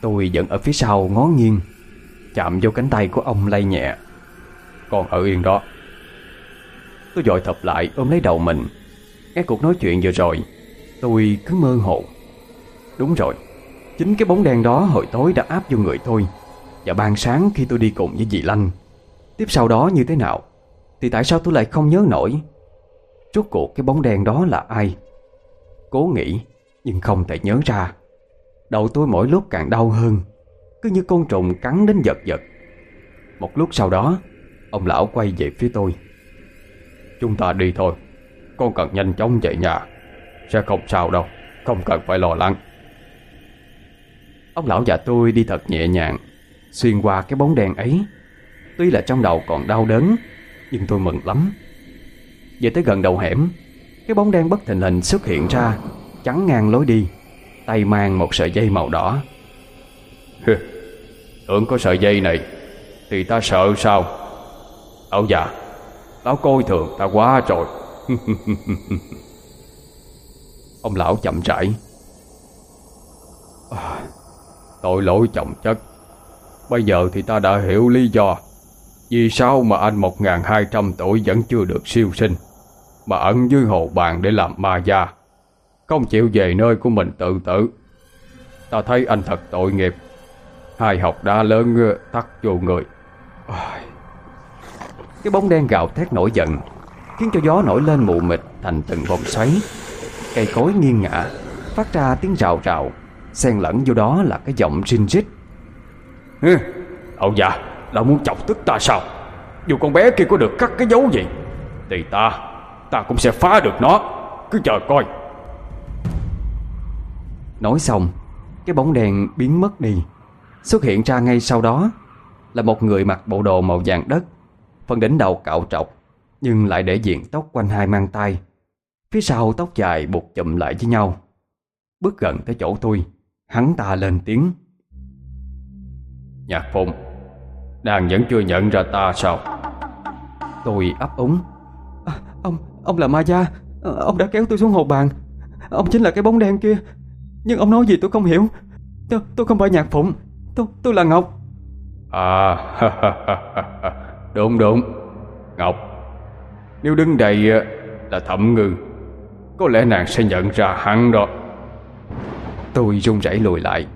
Tôi vẫn ở phía sau ngó nghiêng Chạm vô cánh tay của ông lay nhẹ. Còn ở yên đó. Tôi dội thập lại ôm lấy đầu mình. Nghe cuộc nói chuyện vừa rồi Tôi cứ mơ hồ. Đúng rồi Chính cái bóng đen đó hồi tối đã áp vô người tôi. Và ban sáng khi tôi đi cùng với dì Lanh. Tiếp sau đó như thế nào? Thì tại sao tôi lại không nhớ nổi? Rốt cuộc cái bóng đen đó là ai Cố nghĩ, Nhưng không thể nhớ ra. Đầu tôi mỗi lúc càng đau hơn, Cứ như côn trùng cắn đến giật giật. Một lúc sau đó, Ông lão quay về phía tôi. Chúng ta đi thôi, Con cần nhanh chóng về nhà, Sẽ không sao đâu, Không cần phải lo lắng. Ông lão và tôi đi thật nhẹ nhàng, Xuyên qua cái bóng đèn ấy. Tuy là trong đầu còn đau đớn, Nhưng tôi mừng lắm. Về tới gần đầu hẻm cái bóng đen bất thình lình xuất hiện ra Chắn ngang lối đi. Tay mang một sợi dây màu đỏ. Tưởng có sợi dây này Thì ta sợ sao? Lão già Lão coi thường ta quá rồi. Ông lão chậm rãi. À, Tội lỗi chồng chất. Bây giờ thì ta đã hiểu lý do Vì sao mà anh 1.200 tuổi vẫn chưa được siêu sinh. Mà ẩn dưới hồ bàn để làm ma gia. Không chịu về nơi của mình tự tử. Ta thấy anh thật tội nghiệp. Hai học đá lớn tắt vô người. Cái bóng đen gào thét nổi giận Khiến cho gió nổi lên mù mịt thành từng vòng xoáy. Cây cối nghiêng ngã Phát ra tiếng rào rào Xen lẫn vô đó là cái giọng rinh rít. Ừ, Ông già Là muốn chọc tức ta sao? Dù con bé kia có được cắt cái dấu gì Thì ta Ta cũng sẽ phá được nó. Cứ chờ coi. Nói xong Cái bóng đèn biến mất đi. Xuất hiện ra ngay sau đó Là một người mặc bộ đồ màu vàng đất Phần đỉnh đầu cạo trọc Nhưng lại để diện tóc quanh hai mang tay Phía sau tóc dài buộc chụm lại với nhau. Bước gần tới chỗ tôi Hắn ta lên tiếng. Nhạc Phụng Nàng vẫn chưa nhận ra ta sao? Tôi ấp úng Ông, là ma gia. Ông đã kéo tôi xuống hồ bàn. Ông chính là cái bóng đen kia. Nhưng ông nói gì tôi không hiểu. Tôi, tôi không phải nhạc phụng. Tôi, tôi là Ngọc. À Đúng đúng. Ngọc Nếu đứng đây là thẩm ngư. Có lẽ nàng sẽ nhận ra hắn đó. Tôi run rẩy lùi lại.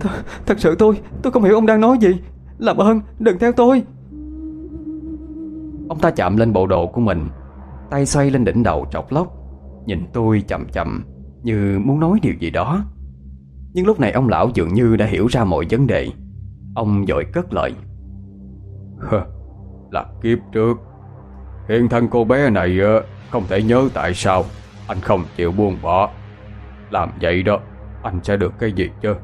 Th Thật sự tôi Tôi không hiểu ông đang nói gì. Làm ơn đừng theo tôi. Ông ta chạm lên bộ đồ của mình Tay xoay lên đỉnh đầu trọc lóc. Nhìn tôi chậm chậm Như muốn nói điều gì đó. Nhưng lúc này ông lão dường như đã hiểu ra mọi vấn đề. Ông dội cất lời. Là kiếp trước. Hiện thân cô bé này Không thể nhớ tại sao Anh không chịu buông bỏ. Làm vậy đó Anh sẽ được cái gì chứ?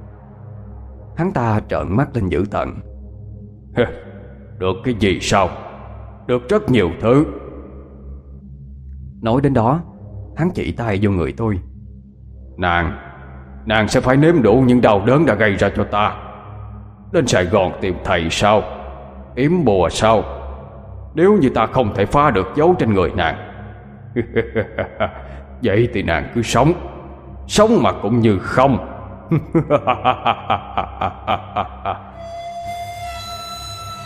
Hắn ta trợn mắt lên dữ tận Được cái gì sao? Được rất nhiều thứ Nói đến đó, Hắn chỉ tay vô người tôi. Nàng Nàng sẽ phải nếm đủ những đau đớn đã gây ra cho ta. Lên Sài Gòn tìm thầy sao? Yếm bùa sao? Nếu như ta không thể phá được dấu trên người nàng. Vậy thì nàng cứ sống. Sống mà cũng như không.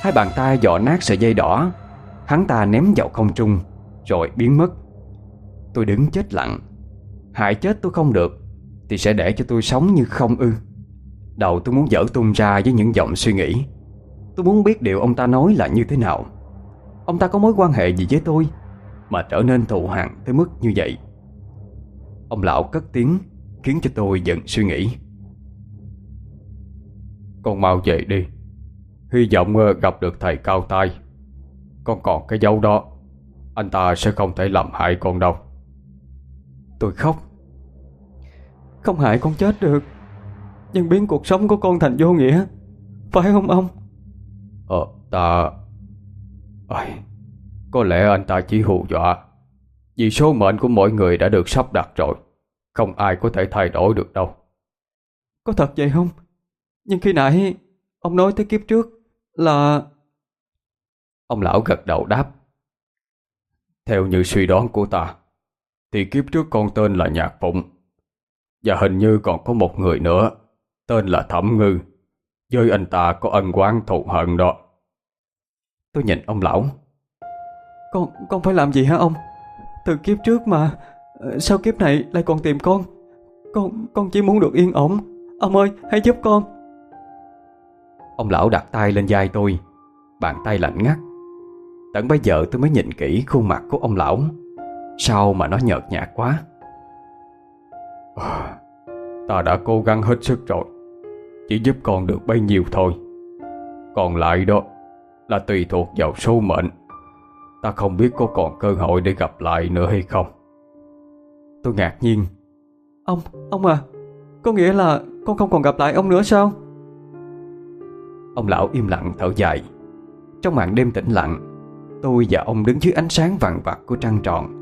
Hai bàn tay dọ nát sợi dây đỏ, Hắn ta ném vào không trung, Rồi biến mất. Tôi đứng chết lặng. Hại chết tôi không được, Thì sẽ để cho tôi sống như không ư. Đầu tôi muốn dở tung ra với những giọng suy nghĩ. Tôi muốn biết điều ông ta nói là như thế nào. Ông ta có mối quan hệ gì với tôi Mà trở nên thù hằn tới mức như vậy? Ông lão cất tiếng, Khiến cho tôi giận suy nghĩ. Con mau về đi. Hy vọng ờ, gặp được thầy cao tay Con còn cái dấu đó. Anh ta sẽ không thể làm hại con đâu. Tôi khóc. Không hại con chết được Nhưng biến cuộc sống của con thành vô nghĩa. Phải không ông? Ờ ta Ây, Có lẽ anh ta chỉ hù dọa. Vì số mệnh của mỗi người đã được sắp đặt rồi Không ai có thể thay đổi được đâu. Có thật vậy không? Nhưng khi nãy Ông nói tới kiếp trước là Ông lão gật đầu đáp. Theo như suy đoán của ta Thì kiếp trước con tên là Nhạc Phụng. Và hình như còn có một người nữa Tên là Thẩm Ngư. Với anh ta có ân quán thù hận đó. Tôi nhìn ông lão. Con con phải làm gì hả ông? Từ kiếp trước mà Sao kiếp này lại còn tìm con. Con con chỉ muốn được yên ổn. Ông ơi hãy giúp con. Ông lão đặt tay lên vai tôi. Bàn tay lạnh ngắt. Tận bây giờ tôi mới nhìn kỹ khuôn mặt của ông lão Sao mà nó nhợt nhạt quá? À, Ta đã cố gắng hết sức rồi. Chỉ giúp con được bấy nhiêu thôi. Còn lại đó Là tùy thuộc vào số mệnh. Ta không biết có còn cơ hội để gặp lại nữa hay không. Tôi ngạc nhiên. Ông, ông à Có nghĩa là con không còn gặp lại ông nữa sao? Ông lão im lặng thở dài. Trong màn đêm tĩnh lặng Tôi và ông đứng dưới ánh sáng vàng vặt của trăng tròn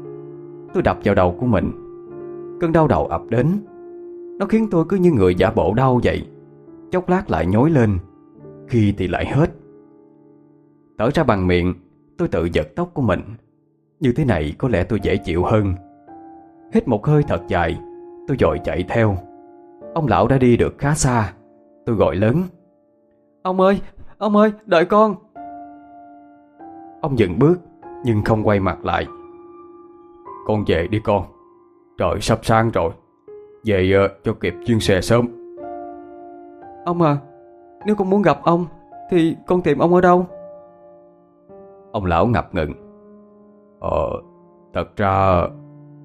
Tôi đập vào đầu của mình. Cơn đau đầu ập đến. Nó khiến tôi cứ như người giả bộ đau vậy. Chốc lát lại nhối lên. Khi thì lại hết. Thở ra bằng miệng Tôi tự giật tóc của mình. Như thế này có lẽ tôi dễ chịu hơn. Hít một hơi thật dài Tôi dội chạy theo. Ông lão đã đi được khá xa. Tôi gọi lớn. Ông ơi, ông ơi, đợi con. Ông dừng bước Nhưng không quay mặt lại. Con về đi con. Trời sắp sáng rồi. Về uh, cho kịp chuyên xe sớm. Ông à Nếu con muốn gặp ông Thì con tìm ông ở đâu? Ông lão ngập ngừng. Ờ Thật ra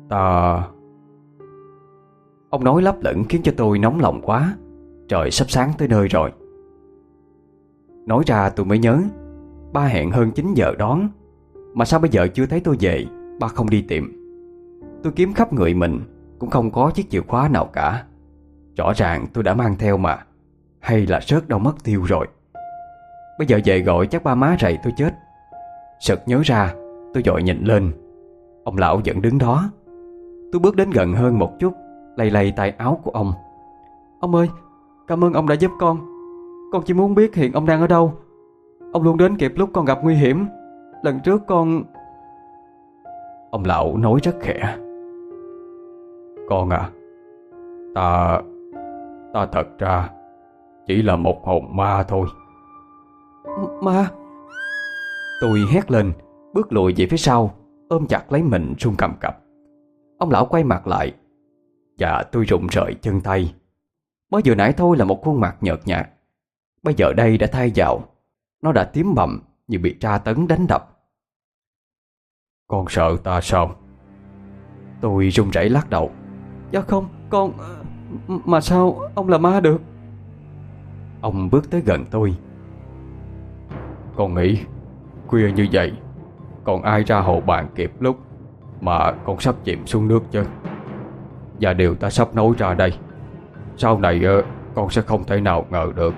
Ta Ông nói lấp lửng khiến cho tôi nóng lòng quá. Trời sắp sáng tới nơi rồi. Nói ra tôi mới nhớ Ba hẹn hơn 9 giờ đón. Mà sao bây giờ chưa thấy tôi về Ba không đi tìm Tôi kiếm khắp người mình, Cũng không có chiếc chìa khóa nào cả. Rõ ràng tôi đã mang theo mà, Hay là rớt đâu mất tiêu rồi. Bây giờ về gọi chắc ba má rầy tôi chết. Sực nhớ ra, Tôi dội nhìn lên. Ông lão vẫn đứng đó. Tôi bước đến gần hơn một chút lầy lầy tay áo của ông. Ông ơi, Cảm ơn ông đã giúp con. Con chỉ muốn biết hiện ông đang ở đâu. Ông luôn đến kịp lúc con gặp nguy hiểm. Lần trước con Ông lão nói rất khẽ. Con à. Ta Ta thật ra Chỉ là một hồn ma thôi. Ma? Tôi hét lên Bước lùi về phía sau Ôm chặt lấy mình run cầm cập. Ông lão quay mặt lại. Và tôi rụng rời chân tay. Mới vừa nãy thôi là một khuôn mặt nhợt nhạt. Bây giờ đây đã thay vào. Nó đã tím bầm như bị tra tấn đánh đập. Con sợ ta sao? Tôi run rẩy lắc đầu Dạ không, con ờ, Mà sao ông là ma được? Ông bước tới gần tôi. Con nghĩ, Khuya như vậy, Còn ai ra hồ bàn kịp lúc Mà con sắp chìm xuống nước chứ? Và điều ta sắp nói ra đây, Sau này ờ, con sẽ không thể nào ngờ được.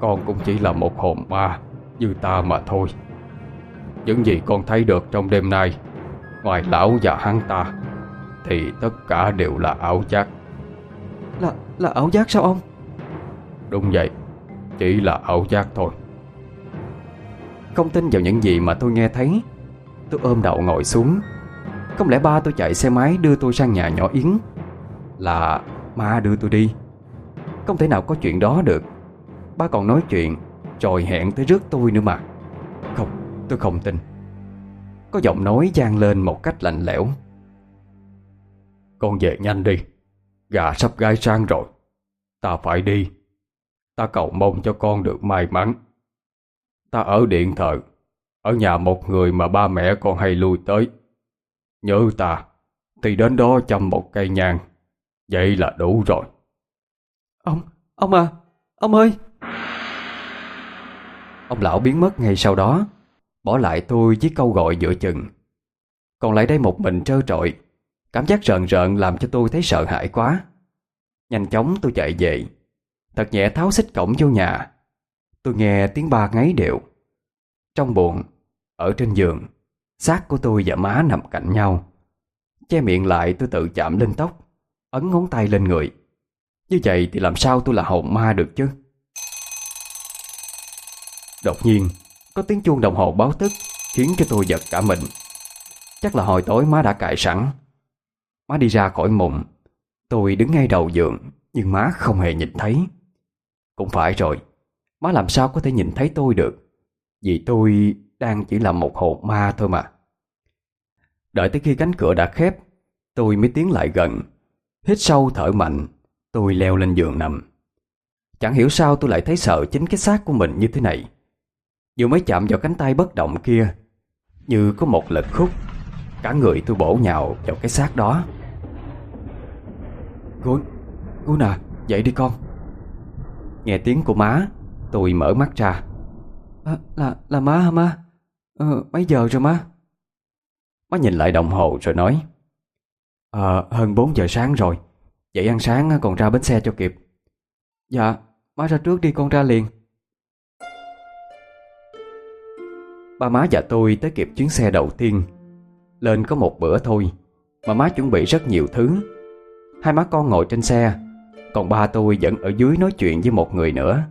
Con cũng chỉ là một hồn ma Như ta mà thôi. Những gì con thấy được trong đêm nay, Ngoài lão và hắn ta thì tất cả đều là ảo giác. Là là ảo giác sao ông? Đúng vậy Chỉ là ảo giác thôi. Không tin vào những gì mà tôi nghe thấy. Tôi ôm đầu ngồi xuống. Không lẽ ba tôi chạy xe máy đưa tôi sang nhà nhỏ Yến? Là ma đưa tôi đi. Không thể nào có chuyện đó được. Ba còn nói chuyện Rồi hẹn tới rước tôi nữa mà. Không, tôi không tin. Có giọng nói gian lên một cách lạnh lẽo Con về nhanh đi. Gà sắp gai sang rồi. Ta phải đi. Ta cầu mong cho con được may mắn. Ta ở điện thờ. Ở nhà một người mà ba mẹ con hay lui tới. Nhớ ta Thì đến đó chăm một cây nhang. Vậy là đủ rồi. Ông, ông à, ông ơi. Ông lão biến mất ngay sau đó Bỏ lại tôi với câu gọi giữa chừng. Còn lại đây một mình trơ trọi Cảm giác rợn rợn làm cho tôi thấy sợ hãi quá. Nhanh chóng tôi chạy về. Thật nhẹ tháo xích cổng vô nhà. Tôi nghe tiếng ba ngáy đều. Trong buồn Ở trên giường, xác của tôi và má nằm cạnh nhau. Che miệng lại tôi tự chạm lên tóc, Ấn ngón tay lên người. Như vậy thì làm sao tôi là hồn ma được chứ? Đột nhiên, Có tiếng chuông đồng hồ báo thức Khiến cho tôi giật cả mình. Chắc là hồi tối má đã cài sẵn. Má đi ra khỏi mụn Tôi đứng ngay đầu giường, Nhưng má không hề nhìn thấy. Cũng phải rồi, Má làm sao có thể nhìn thấy tôi được? Vì tôi đang chỉ là một hồn ma thôi mà. Đợi tới khi cánh cửa đã khép, Tôi mới tiến lại gần. Hít sâu thở mạnh, Tôi leo lên giường nằm. Chẳng hiểu sao tôi lại thấy sợ chính cái xác của mình như thế này. Vừa mới chạm vào cánh tay bất động kia, Như có một lực khúc, Cả người tôi bổ nhào vào cái xác đó. Gôn, Gôn à, dậy đi con. Nghe tiếng của má Tôi mở mắt ra. À, Là là má hả má? Ờ, Mấy giờ rồi má? Má nhìn lại đồng hồ rồi nói. Ờ, hơn 4 giờ sáng rồi. Dậy ăn sáng còn ra bến xe cho kịp. Dạ, má ra trước đi con ra liền. Ba má và tôi tới kịp chuyến xe đầu tiên. Lên có một bữa thôi Mà má chuẩn bị rất nhiều thứ Hai má con ngồi trên xe. Còn ba tôi vẫn ở dưới nói chuyện với một người nữa.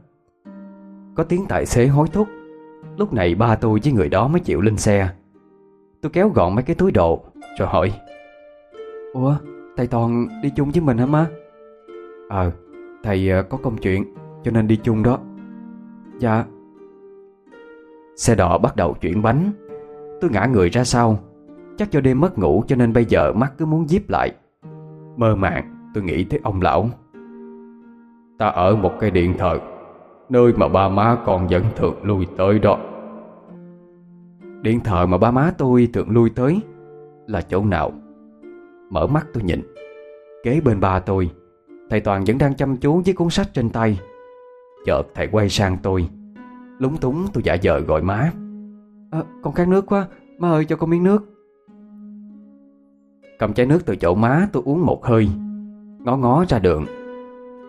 Có tiếng tài xế hối thúc. Lúc này ba tôi với người đó mới chịu lên xe. Tôi kéo gọn mấy cái túi đồ. Rồi hỏi Ủa, thầy Toàn đi chung với mình hả má? Ờ Thầy ờ, có công chuyện, Cho nên đi chung đó. Dạ. Xe đỏ bắt đầu chuyển bánh. Tôi ngã người ra sau. Chắc do đêm mất ngủ cho nên bây giờ mắt cứ muốn díp lại. Mơ màng tôi nghĩ tới ông lão. Ta ở một cái điện thờ Nơi mà ba má con vẫn thường lui tới đó. Điện thờ mà ba má tôi thường lui tới Là chỗ nào? Mở mắt tôi nhìn Kế bên ba tôi Thầy Toàn vẫn đang chăm chú với cuốn sách trên tay. Chợt thầy quay sang tôi Lúng túng tôi giả vờ gọi má. À, Con khát nước quá Má ơi cho con miếng nước. Cầm chai nước từ chỗ má tôi uống một hơi. Ngó ngó ra đường.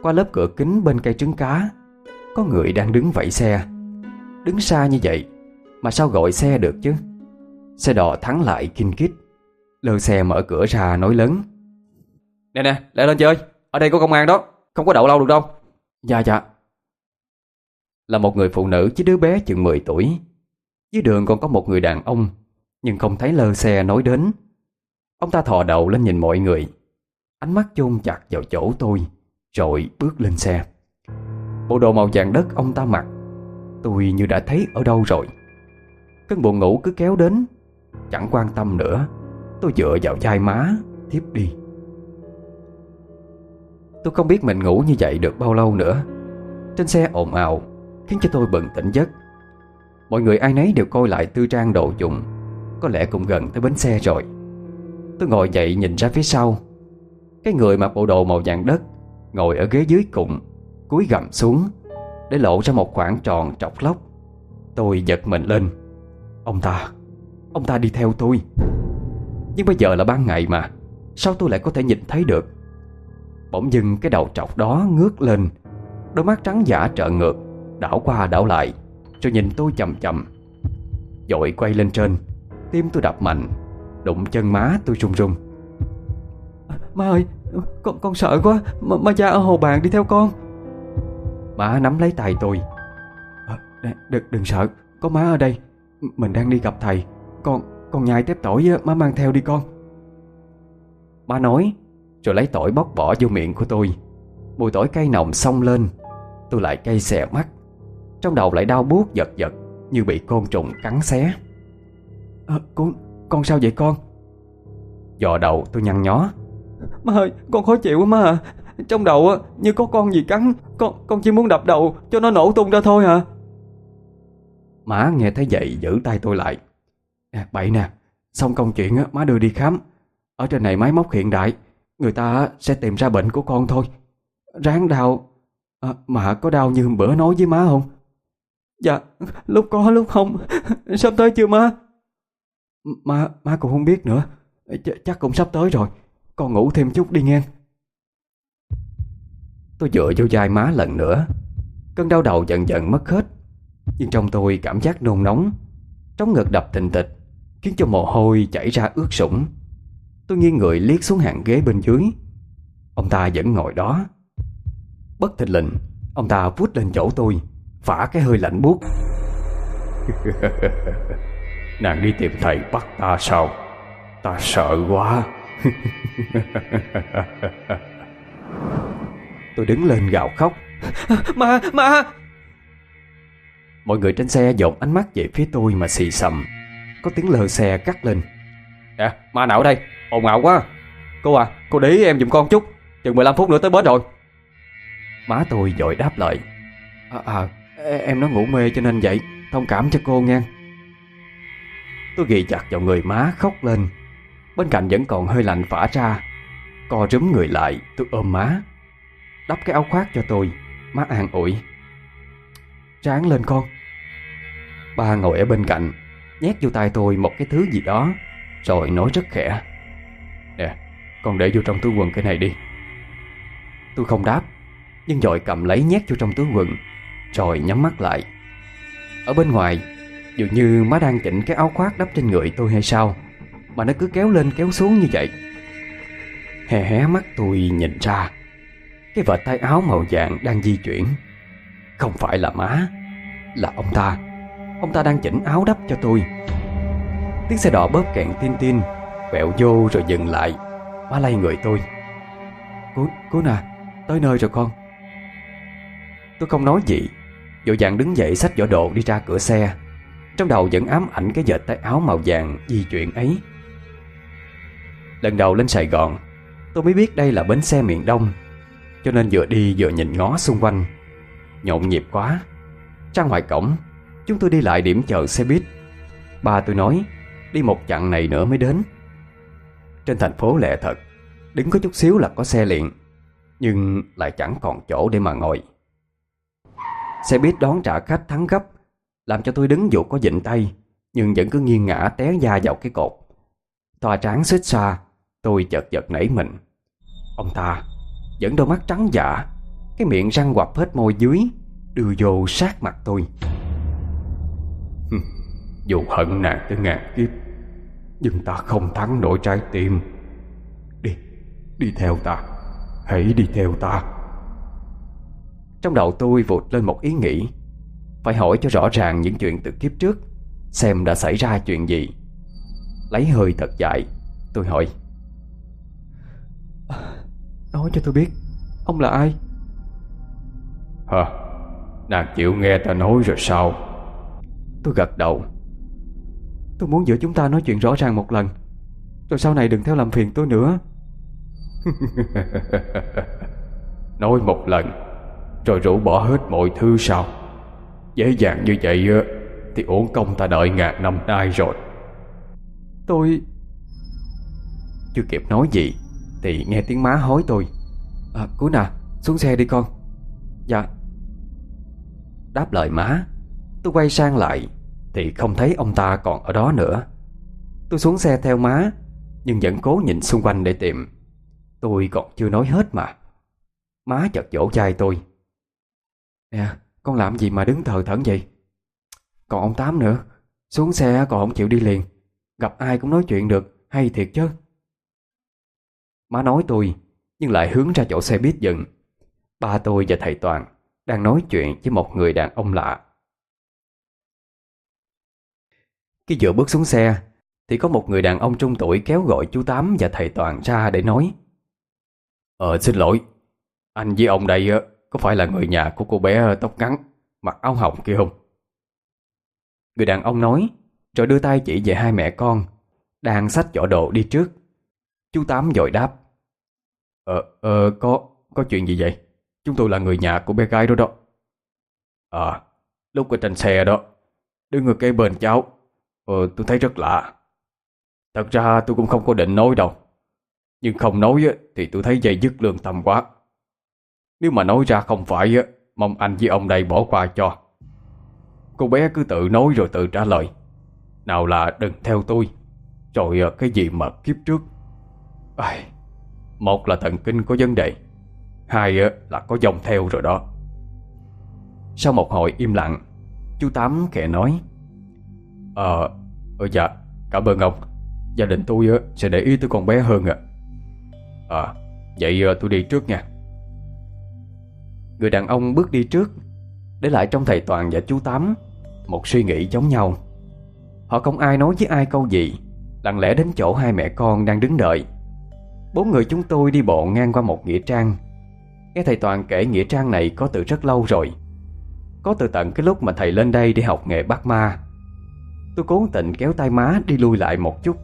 Qua lớp cửa kính bên cây trứng cá, Có người đang đứng vẫy xe. Đứng xa như vậy, Mà sao gọi xe được chứ? Xe đò thắng lại kinh kít. Lơ xe mở cửa ra nói lớn. Nè nè lại lên chơi. Ở đây có công an đó. Không có đậu lâu được đâu. Dạ dạ. Là một người phụ nữ chứ đứa bé chừng 10 tuổi. Dưới đường còn có một người đàn ông, Nhưng không thấy lơ xe nói đến. Ông ta thò đầu lên nhìn mọi người. Ánh mắt chôn chặt vào chỗ tôi, Rồi bước lên xe. Bộ đồ màu vàng đất ông ta mặc, Tôi như đã thấy ở đâu rồi. Cơn buồn ngủ cứ kéo đến, Chẳng quan tâm nữa. Tôi dựa vào chai má Tiếp đi. Tôi không biết mình ngủ như vậy được bao lâu nữa. Trên xe ồn ào, Khiến cho tôi bừng tỉnh giấc. Mọi người ai nấy đều coi lại tư trang đồ dùng. Có lẽ cũng gần tới bến xe rồi. Tôi ngồi dậy nhìn ra phía sau. Cái người mặc bộ đồ màu vàng đất Ngồi ở ghế dưới cùng Cúi gầm xuống Để lộ ra một khoảng tròn trọc lóc. Tôi giật mình lên. Ông ta Ông ta đi theo tôi. Nhưng bây giờ là ban ngày mà, Sao tôi lại có thể nhìn thấy được? Bỗng dưng cái đầu trọc đó ngước lên, Đôi mắt trắng giả trợn ngược, Đảo qua đảo lại, Rồi nhìn tôi chầm chầm Dội quay lên trên, Tim tôi đập mạnh. Đụng chân má tôi run run Má ơi Con, con sợ quá. Má, má cha ở hồ bàn đi theo con. Má nắm lấy tay tôi. À, đừng, đừng sợ Có má ở đây. Mình đang đi gặp thầy. Con con nhai tép tỏi má mang theo đi con. Má nói Rồi lấy tỏi bóc bỏ vô miệng của tôi. Mùi tỏi cay nồng xông lên. Tôi lại cay xè mắt. Trong đầu lại đau buốt giật giật Như bị côn trùng cắn xé. À, Con con sao vậy con? Dò đầu tôi nhăn nhó. Má ơi con khó chịu quá má à. Trong đầu như có con gì cắn. Con con chỉ muốn đập đầu cho nó nổ tung ra thôi hả Má nghe thấy vậy giữ tay tôi lại. Nè bậy nè. Xong công chuyện má đưa đi khám. Ở trên này máy móc hiện đại. Người ta sẽ tìm ra bệnh của con thôi. Ráng đau. À, Mà có đau như bữa nói với má không? Dạ lúc có lúc không. Sắp tới chưa má Má, má cũng không biết nữa. Ch Chắc cũng sắp tới rồi. Con ngủ thêm chút đi nghe. Tôi dựa vô vai má lần nữa. Cơn đau đầu dần dần mất hết. Nhưng trong tôi cảm giác nôn nóng. Trống ngực đập thình thịch Khiến cho mồ hôi chảy ra ướt sũng. Tôi nghiêng người liếc xuống hàng ghế bên dưới. Ông ta vẫn ngồi đó. Bất thình lình Ông ta vút lên chỗ tôi Phả cái hơi lạnh buốt. Nàng đi tìm thầy bắt ta sao? Ta sợ quá. Tôi đứng lên gào khóc. Ma, ma Mọi người trên xe dồn ánh mắt về phía tôi mà xì xầm. Có tiếng lơ xe cắt lên. Nè, ma nào ở đây? Ồn ào quá. Cô à, cô để ý em giùm con chút. Chừng 15 phút nữa tới bến rồi. Má tôi dội đáp lại. À, à em nó ngủ mê cho nên vậy. Thông cảm cho cô nghe Tôi ghi chặt vào người má khóc lên. Bên cạnh vẫn còn hơi lạnh phả ra. Co rúm người lại, tôi ôm má. Đắp cái áo khoác cho tôi. Má an ủi. Ráng lên con. Ba ngồi ở bên cạnh, Nhét vô tay tôi một cái thứ gì đó, Rồi nói rất khẽ. Nè, con để vô trong túi quần cái này đi. Tôi không đáp, Nhưng dội cầm lấy nhét vô trong túi quần, Rồi nhắm mắt lại. Ở bên ngoài Dường như má đang chỉnh cái áo khoác đắp trên người tôi hay sao? Mà nó cứ kéo lên kéo xuống như vậy. Hé hé mắt tôi nhìn ra. Cái vợt tay áo màu vàng đang di chuyển. Không phải là má, Là ông ta. Ông ta đang chỉnh áo đắp cho tôi. Tiếng xe đỏ bóp kẹn tin tin, Quẹo vô rồi dừng lại. Má lay người tôi. Cô cô nè, Tới nơi rồi con. Tôi không nói gì. Vội vàng đứng dậy xách vỏ đồ đi ra cửa xe. Trong đầu vẫn ám ảnh cái dệt tay áo màu vàng di chuyển ấy. Lần đầu lên Sài Gòn, Tôi mới biết đây là bến xe miền Đông, Cho nên vừa đi vừa nhìn ngó xung quanh. Nhộn nhịp quá. Ra ngoài cổng, Chúng tôi đi lại điểm chờ xe buýt. Ba tôi nói, Đi một chặng này nữa mới đến. Trên thành phố lẹ thật, Đứng có chút xíu là có xe liền, Nhưng lại chẳng còn chỗ để mà ngồi. Xe buýt đón trả khách thắng gấp làm cho tôi đứng dù có dịnh tay Nhưng vẫn cứ nghiêng ngã té da vào cái cột. Tòa tráng xích xa Tôi chợt giật nảy mình. Ông ta vẫn đôi mắt trắng dạ Cái miệng răng quặp hết môi dưới Đưa vô sát mặt tôi. Dù hận nàng tới ngàn kiếp Nhưng ta không thắng nổi trái tim. Đi, đi theo ta Hãy đi theo ta. Trong đầu tôi vụt lên một ý nghĩ. Phải hỏi cho rõ ràng những chuyện từ kiếp trước Xem đã xảy ra chuyện gì. Lấy hơi thật dài Tôi hỏi. Nói cho tôi biết Ông là ai? Hả? Nàng chịu nghe ta nói rồi sao? Tôi gật đầu. Tôi muốn giữa chúng ta nói chuyện rõ ràng một lần. Rồi sau này đừng theo làm phiền tôi nữa. Nói một lần Rồi rủ bỏ hết mọi thứ sao Dễ dàng như vậy Thì uổng công ta đợi ngàn năm nay rồi. Tôi Chưa kịp nói gì Thì nghe tiếng má hối tôi. À, Cứu nè xuống xe đi con. Dạ. Đáp lời má. Tôi quay sang lại Thì không thấy ông ta còn ở đó nữa. Tôi xuống xe theo má Nhưng vẫn cố nhìn xung quanh để tìm. Tôi còn chưa nói hết mà. Má chợt vỗ chai tôi. Nè con làm gì mà đứng thờ thẫn vậy? Còn ông Tám nữa. Xuống xe còn không chịu đi liền. Gặp ai cũng nói chuyện được. Hay thiệt chứ. Má nói tôi, Nhưng lại hướng ra chỗ xe buýt dừng. Ba tôi và thầy Toàn Đang nói chuyện với một người đàn ông lạ. Khi vừa bước xuống xe, Thì có một người đàn ông trung tuổi kéo gọi chú Tám và thầy Toàn ra để nói. Ờ xin lỗi. Anh với ông đây có phải là người nhà của cô bé ờ, tóc ngắn Mặc áo hồng kia không? Người đàn ông nói Rồi đưa tay chỉ về hai mẹ con Đang xách giỏ đồ đi trước. Chú Tám dội đáp Ờ, ờ, có, có chuyện gì vậy? Chúng tôi là người nhà của bé gái đó đó. À, lúc ở trên xe đó Đứng ở kế bên cháu Ờ, tôi thấy rất lạ. Thật ra tôi cũng không có định nói đâu Nhưng không nói thì tôi thấy dây dứt lương tâm quá. Nếu mà nói ra không phải Mong anh với ông đây bỏ qua cho. Cô bé cứ tự nói rồi tự trả lời. Nào là đừng theo tôi. Rồi cái gì mà kiếp trước. Ai, Một là thần kinh có vấn đề. Hai là có dòng theo rồi đó. Sau một hồi im lặng Chú Tám khẽ nói. Ờ, ờ dạ, cảm ơn ông. Gia đình tôi sẽ để ý tới con bé hơn ạ. À, vậy ờ, tôi đi trước nha. Người đàn ông bước đi trước, Để lại trong thầy Toàn và chú Tám Một suy nghĩ giống nhau. Họ không ai nói với ai câu gì, Lặng lẽ đến chỗ hai mẹ con đang đứng đợi. Bốn người chúng tôi đi bộ ngang qua một nghĩa trang. Nghe thầy Toàn kể nghĩa trang này có từ rất lâu rồi. Có từ tận cái lúc mà thầy lên đây để học nghề bắt ma. Tôi cố tình kéo tay má đi lui lại một chút.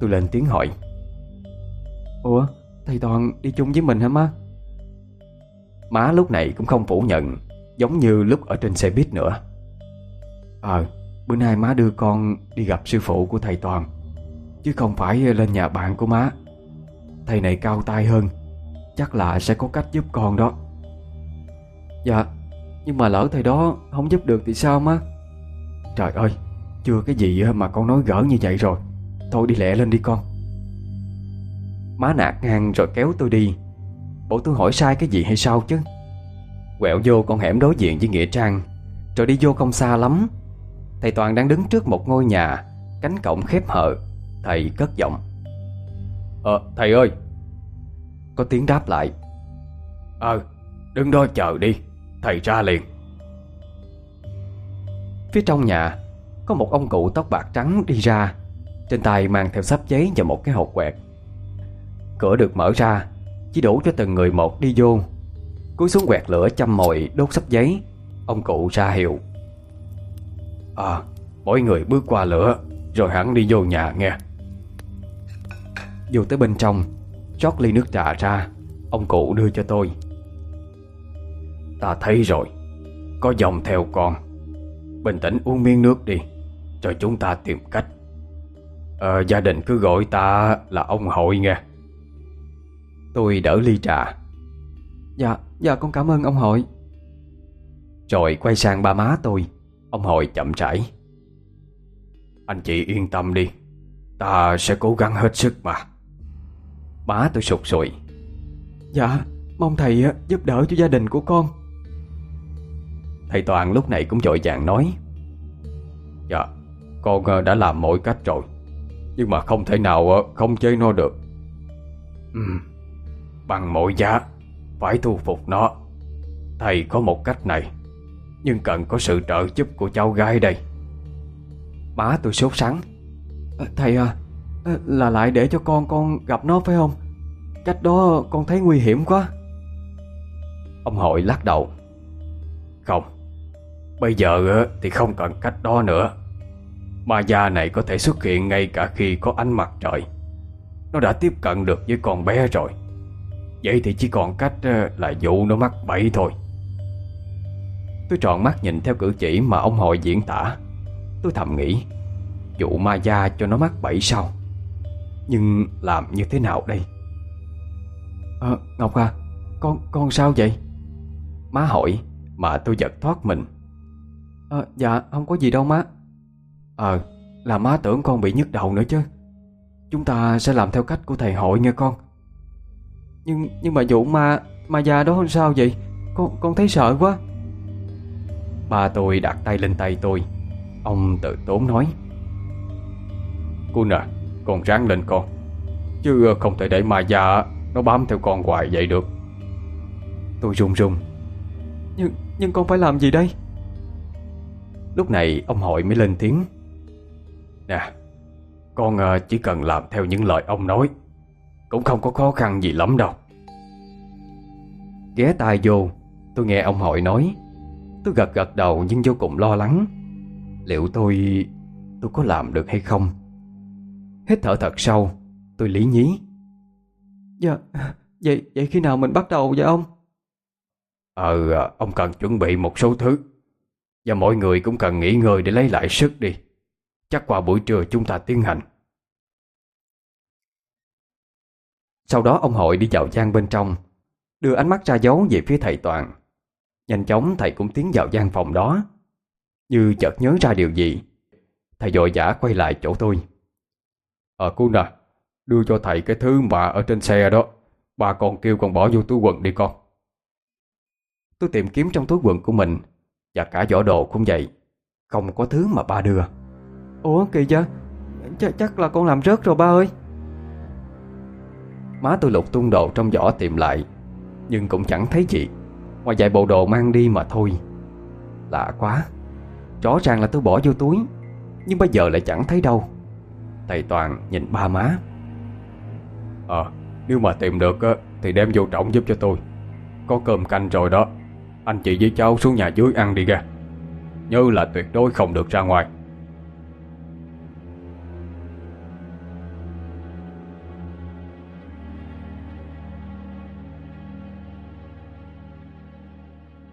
Tôi lên tiếng hỏi. Ủa, thầy Toàn đi chung với mình hả má? Má lúc này cũng không phủ nhận, Giống như lúc ở trên xe buýt nữa. Ờ Bữa nay má đưa con đi gặp sư phụ của thầy Toàn, Chứ không phải lên nhà bạn của má. Thầy này cao tay hơn, Chắc là sẽ có cách giúp con đó. Dạ Nhưng mà lỡ thầy đó không giúp được thì sao má? Trời ơi, Chưa cái gì mà con nói gỡ như vậy rồi. Thôi đi lẹ lên đi con. Má nạt ngang rồi kéo tôi đi. Bộ tôi hỏi sai cái gì hay sao chứ? Quẹo vô con hẻm đối diện với Nghĩa Trang, Rồi đi vô không xa lắm. Thầy Toàn đang đứng trước một ngôi nhà, Cánh cổng khép hờ, Thầy cất giọng. Ờ thầy ơi. Có tiếng đáp lại. Ờ đứng đó chờ đi, Thầy ra liền. Phía trong nhà, Có một ông cụ tóc bạc trắng đi ra, Trên tay mang theo sắp giấy và một cái hộp quẹt. Cửa được mở ra chỉ đủ cho từng người một đi vô. Cúi xuống quẹt lửa châm mồi đốt sắp giấy. Ông cụ ra hiệu. À Mỗi người bước qua lửa Rồi hẳn đi vô nhà nghe. Vô tới bên trong rót ly nước trà ra Ông cụ đưa cho tôi. Ta thấy rồi Có dòng theo con. Bình tĩnh uống miếng nước đi Rồi chúng ta tìm cách. Ờ, Gia đình cứ gọi ta là ông hội nghe. Tôi đỡ ly trà. Dạ, dạ con cảm ơn ông hội. Rồi quay sang ba má tôi. Ông hội chậm rãi. Anh chị yên tâm đi. Ta sẽ cố gắng hết sức mà. Má tôi sụt sùi. Dạ Mong thầy giúp đỡ cho gia đình của con. Thầy Toàn lúc này cũng dội vàng nói. Dạ Con ờ, đã làm mọi cách rồi. Nhưng mà không thể nào ờ, không chơi nó được. Ừ, Bằng mọi giá Phải thu phục nó. Thầy có một cách này Nhưng cần có sự trợ giúp của cháu gái đây. Má tôi sốt sắng. Thầy à Là lại để cho con con gặp nó phải không? Cách đó con thấy nguy hiểm quá. Ông hội lắc đầu. Không Bây giờ thì không cần cách đó nữa. Ma già này có thể xuất hiện ngay cả khi có ánh mặt trời. Nó đã tiếp cận được với con bé rồi Vậy thì chỉ còn cách ờ, là dụ nó mắc bẫy thôi. Tôi tròn mắt nhìn theo cử chỉ mà ông hội diễn tả. Tôi thầm nghĩ Dụ ma gia cho nó mắc bẫy sao? Nhưng làm như thế nào đây? À, Ngọc à Con con sao vậy? Má hỏi mà tôi giật thoát mình. À, Dạ không có gì đâu má. Ờ là má tưởng con bị nhức đầu nữa chứ. Chúng ta sẽ làm theo cách của thầy hội nghe con. Nhưng nhưng mà vụ ma Ma già đó sao vậy? Con con thấy sợ quá. Ba tôi đặt tay lên tay tôi. Ông tự tốn nói. Cun à Con ráng lên con. Chứ không thể để ma già Nó bám theo con hoài vậy được. Tôi run run. Nhưng nhưng con phải làm gì đây? Lúc này ông hội mới lên tiếng. Nè Con à, chỉ cần làm theo những lời ông nói Cũng không có khó khăn gì lắm đâu. Ghé tai vô Tôi nghe ông hội nói. Tôi gật gật đầu nhưng vô cùng lo lắng. Liệu tôi Tôi có làm được hay không? Hít thở thật sâu Tôi lý nhí. Dạ Vậy vậy khi nào mình bắt đầu vậy ông? Ờ Ông cần chuẩn bị một số thứ. Và mọi người cũng cần nghỉ ngơi để lấy lại sức đi. Chắc qua buổi trưa chúng ta tiến hành Sau đó ông hội đi vào gian bên trong, Đưa ánh mắt ra dấu về phía thầy Toàn. Nhanh chóng thầy cũng tiến vào gian phòng đó. Như chợt nhớ ra điều gì, Thầy dội vã quay lại chỗ tôi. Ờ cô nè Đưa cho thầy cái thứ mà ở trên xe đó. Bà con kêu con bỏ vô túi quần đi con. Tôi tìm kiếm trong túi quần của mình, Và cả vỏ đồ cũng vậy, Không có thứ mà ba đưa. Ủa, kỳ vậy? Ch, Chắc là con làm rớt rồi ba ơi. Má tôi lục tung đồ trong giỏ tìm lại, Nhưng cũng chẳng thấy gì. Ngoài vài bộ đồ mang đi mà thôi. Lạ quá, Rõ ràng là tôi bỏ vô túi, Nhưng bây giờ lại chẳng thấy đâu. Thầy Toàn nhìn ba má. Ờ Nếu mà tìm được Thì đem vô trọng giúp cho tôi. Có cơm canh rồi đó. Anh chị với cháu xuống nhà dưới ăn đi ra Nhớ là tuyệt đối không được ra ngoài.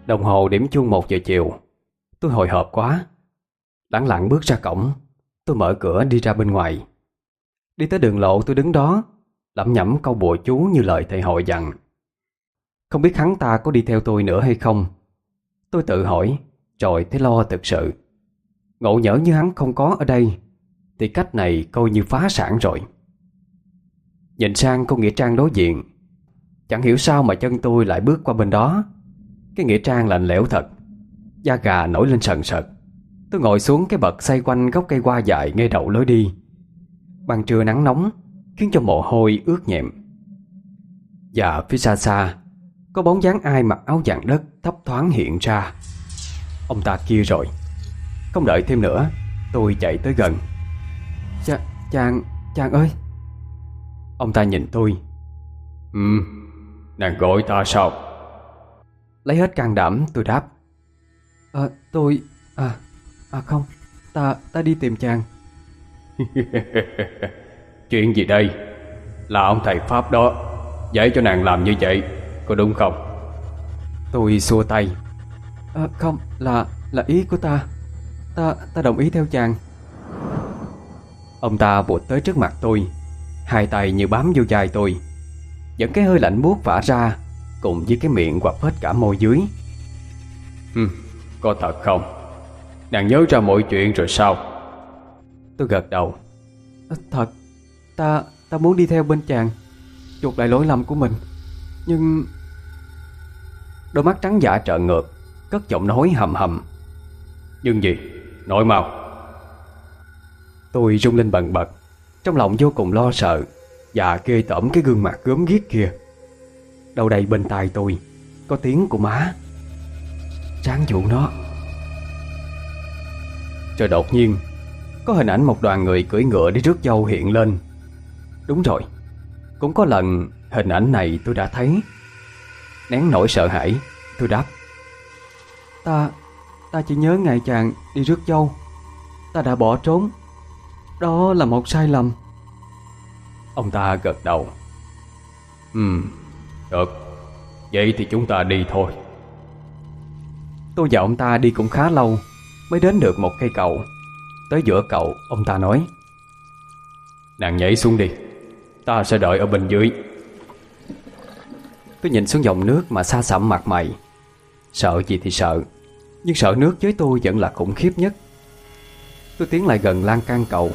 Đồng hồ điểm chuông một giờ chiều. Tôi hồi hộp quá. Lặng lặng bước ra cổng, Tôi mở cửa đi ra bên ngoài. Đi tới đường lộ tôi đứng đó, Lẩm nhẩm câu bùa chú như lời thầy hội dặn Không biết hắn ta có đi theo tôi nữa hay không? Tôi tự hỏi, Rồi thấy lo thực sự. Ngộ nhỡ như hắn không có ở đây, Thì cách này coi như phá sản rồi. Nhìn sang cô Nghĩa Trang đối diện, Chẳng hiểu sao mà chân tôi lại bước qua bên đó cái nghĩa trang lạnh lẽo thật. Da gà nổi lên sần sật. Tôi ngồi xuống cái bậc xoay quanh gốc cây hoa dài ngay đầu lối đi. Ban trưa nắng nóng Khiến cho mồ hôi ướt nhẹm. Và phía xa xa Có bóng dáng ai mặc áo dạng đất thấp thoáng hiện ra. Ông ta kia rồi. Không đợi thêm nữa Tôi chạy tới gần. Ch Chàng, chàng ơi. Ông ta nhìn tôi. Ừ, nàng gọi ta sao? Lấy hết can đảm tôi đáp. À, Tôi, à, à không Ta, ta đi tìm chàng. Chuyện gì đây? Là ông thầy Pháp đó Dạy cho nàng làm như vậy Có đúng không? Tôi xua tay. À, Không, là, là ý của ta. Ta, ta đồng ý theo chàng. Ông ta vụt tới trước mặt tôi Hai tay như bám vô vai tôi. Dẫn cái hơi lạnh buốt vả ra Cùng với cái miệng quặp hết cả môi dưới. Ừ, Có thật không? Nàng nhớ ra mọi chuyện rồi sao? Tôi gật đầu. À, Thật Ta ta muốn đi theo bên chàng Chuộc lại lỗi lầm của mình. Nhưng Đôi mắt trắng dạ trợn ngược Cất giọng nói hầm hầm. Nhưng gì? Nói mau. Tôi rung lên bần bật Trong lòng vô cùng lo sợ Và ghê tởm cái gương mặt gớm ghiếc kia Đầu đây bên tai tôi? Có tiếng của má. Sáng dụ nó. Rồi đột nhiên, Có hình ảnh một đoàn người cưỡi ngựa đi rước dâu hiện lên. Đúng rồi, Cũng có lần hình ảnh này tôi đã thấy. Nén nỗi sợ hãi, Tôi đáp. Ta Ta chỉ nhớ ngày chàng đi rước dâu. Ta đã bỏ trốn. Đó là một sai lầm. Ông ta gật đầu. Ừ được. Vậy thì chúng ta đi thôi. Tôi và ông ta đi cũng khá lâu Mới đến được một cây cầu. Tới giữa cầu, ông ta nói, Nàng nhảy xuống đi, Ta sẽ đợi ở bên dưới. Tôi nhìn xuống dòng nước mà xa xăm mặt mày. Sợ gì thì sợ, Nhưng sợ nước với tôi vẫn là khủng khiếp nhất. Tôi tiến lại gần lan can cầu,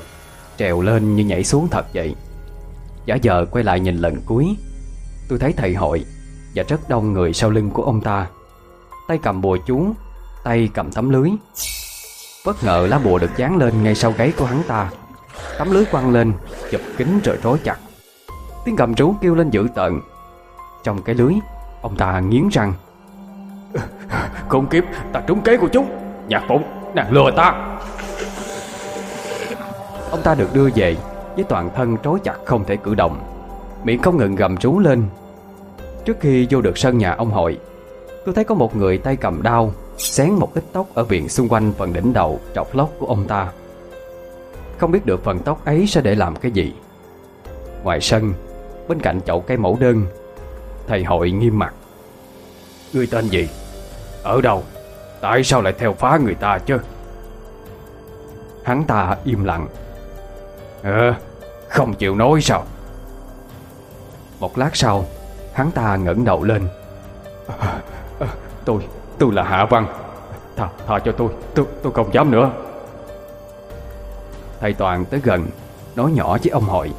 Trèo lên như nhảy xuống thật vậy. Giả giờ quay lại nhìn lần cuối Tôi thấy thầy hội Và rất đông người sau lưng của ông ta. Tay cầm bùa chú Tay cầm tấm lưới. Bất ngờ lá bùa được dán lên ngay sau gáy của hắn ta. Tấm lưới quăng lên Chụp kính rồi rối chặt. Tiếng cầm rú kêu lên dữ tợn. Trong cái lưới Ông ta nghiến răng. Khốn kiếp ta trúng kế của chúng. Nhạc phụng nàng lừa ta. Ông ta được đưa về Với toàn thân trói chặt không thể cử động. Miệng không ngừng gầm rú lên Trước khi vô được sân nhà ông hội Tôi thấy có một người tay cầm đao Xén một ít tóc ở viện xung quanh phần đỉnh đầu Trọc lóc của ông ta. Không biết được phần tóc ấy sẽ để làm cái gì. Ngoài sân Bên cạnh chậu cây mẫu đơn Thầy hội nghiêm mặt. Người tên gì? Ở đâu? Tại sao lại theo phá người ta chứ? Hắn ta im lặng. Ờ Không chịu nói sao? Một lát sau Hắn ta ngẩng đầu lên. À, à, Tôi Tôi là Hạ Văn. Tha, tha cho tôi Tôi tôi không dám nữa. Thầy Toàn tới gần Nói nhỏ với ông hội.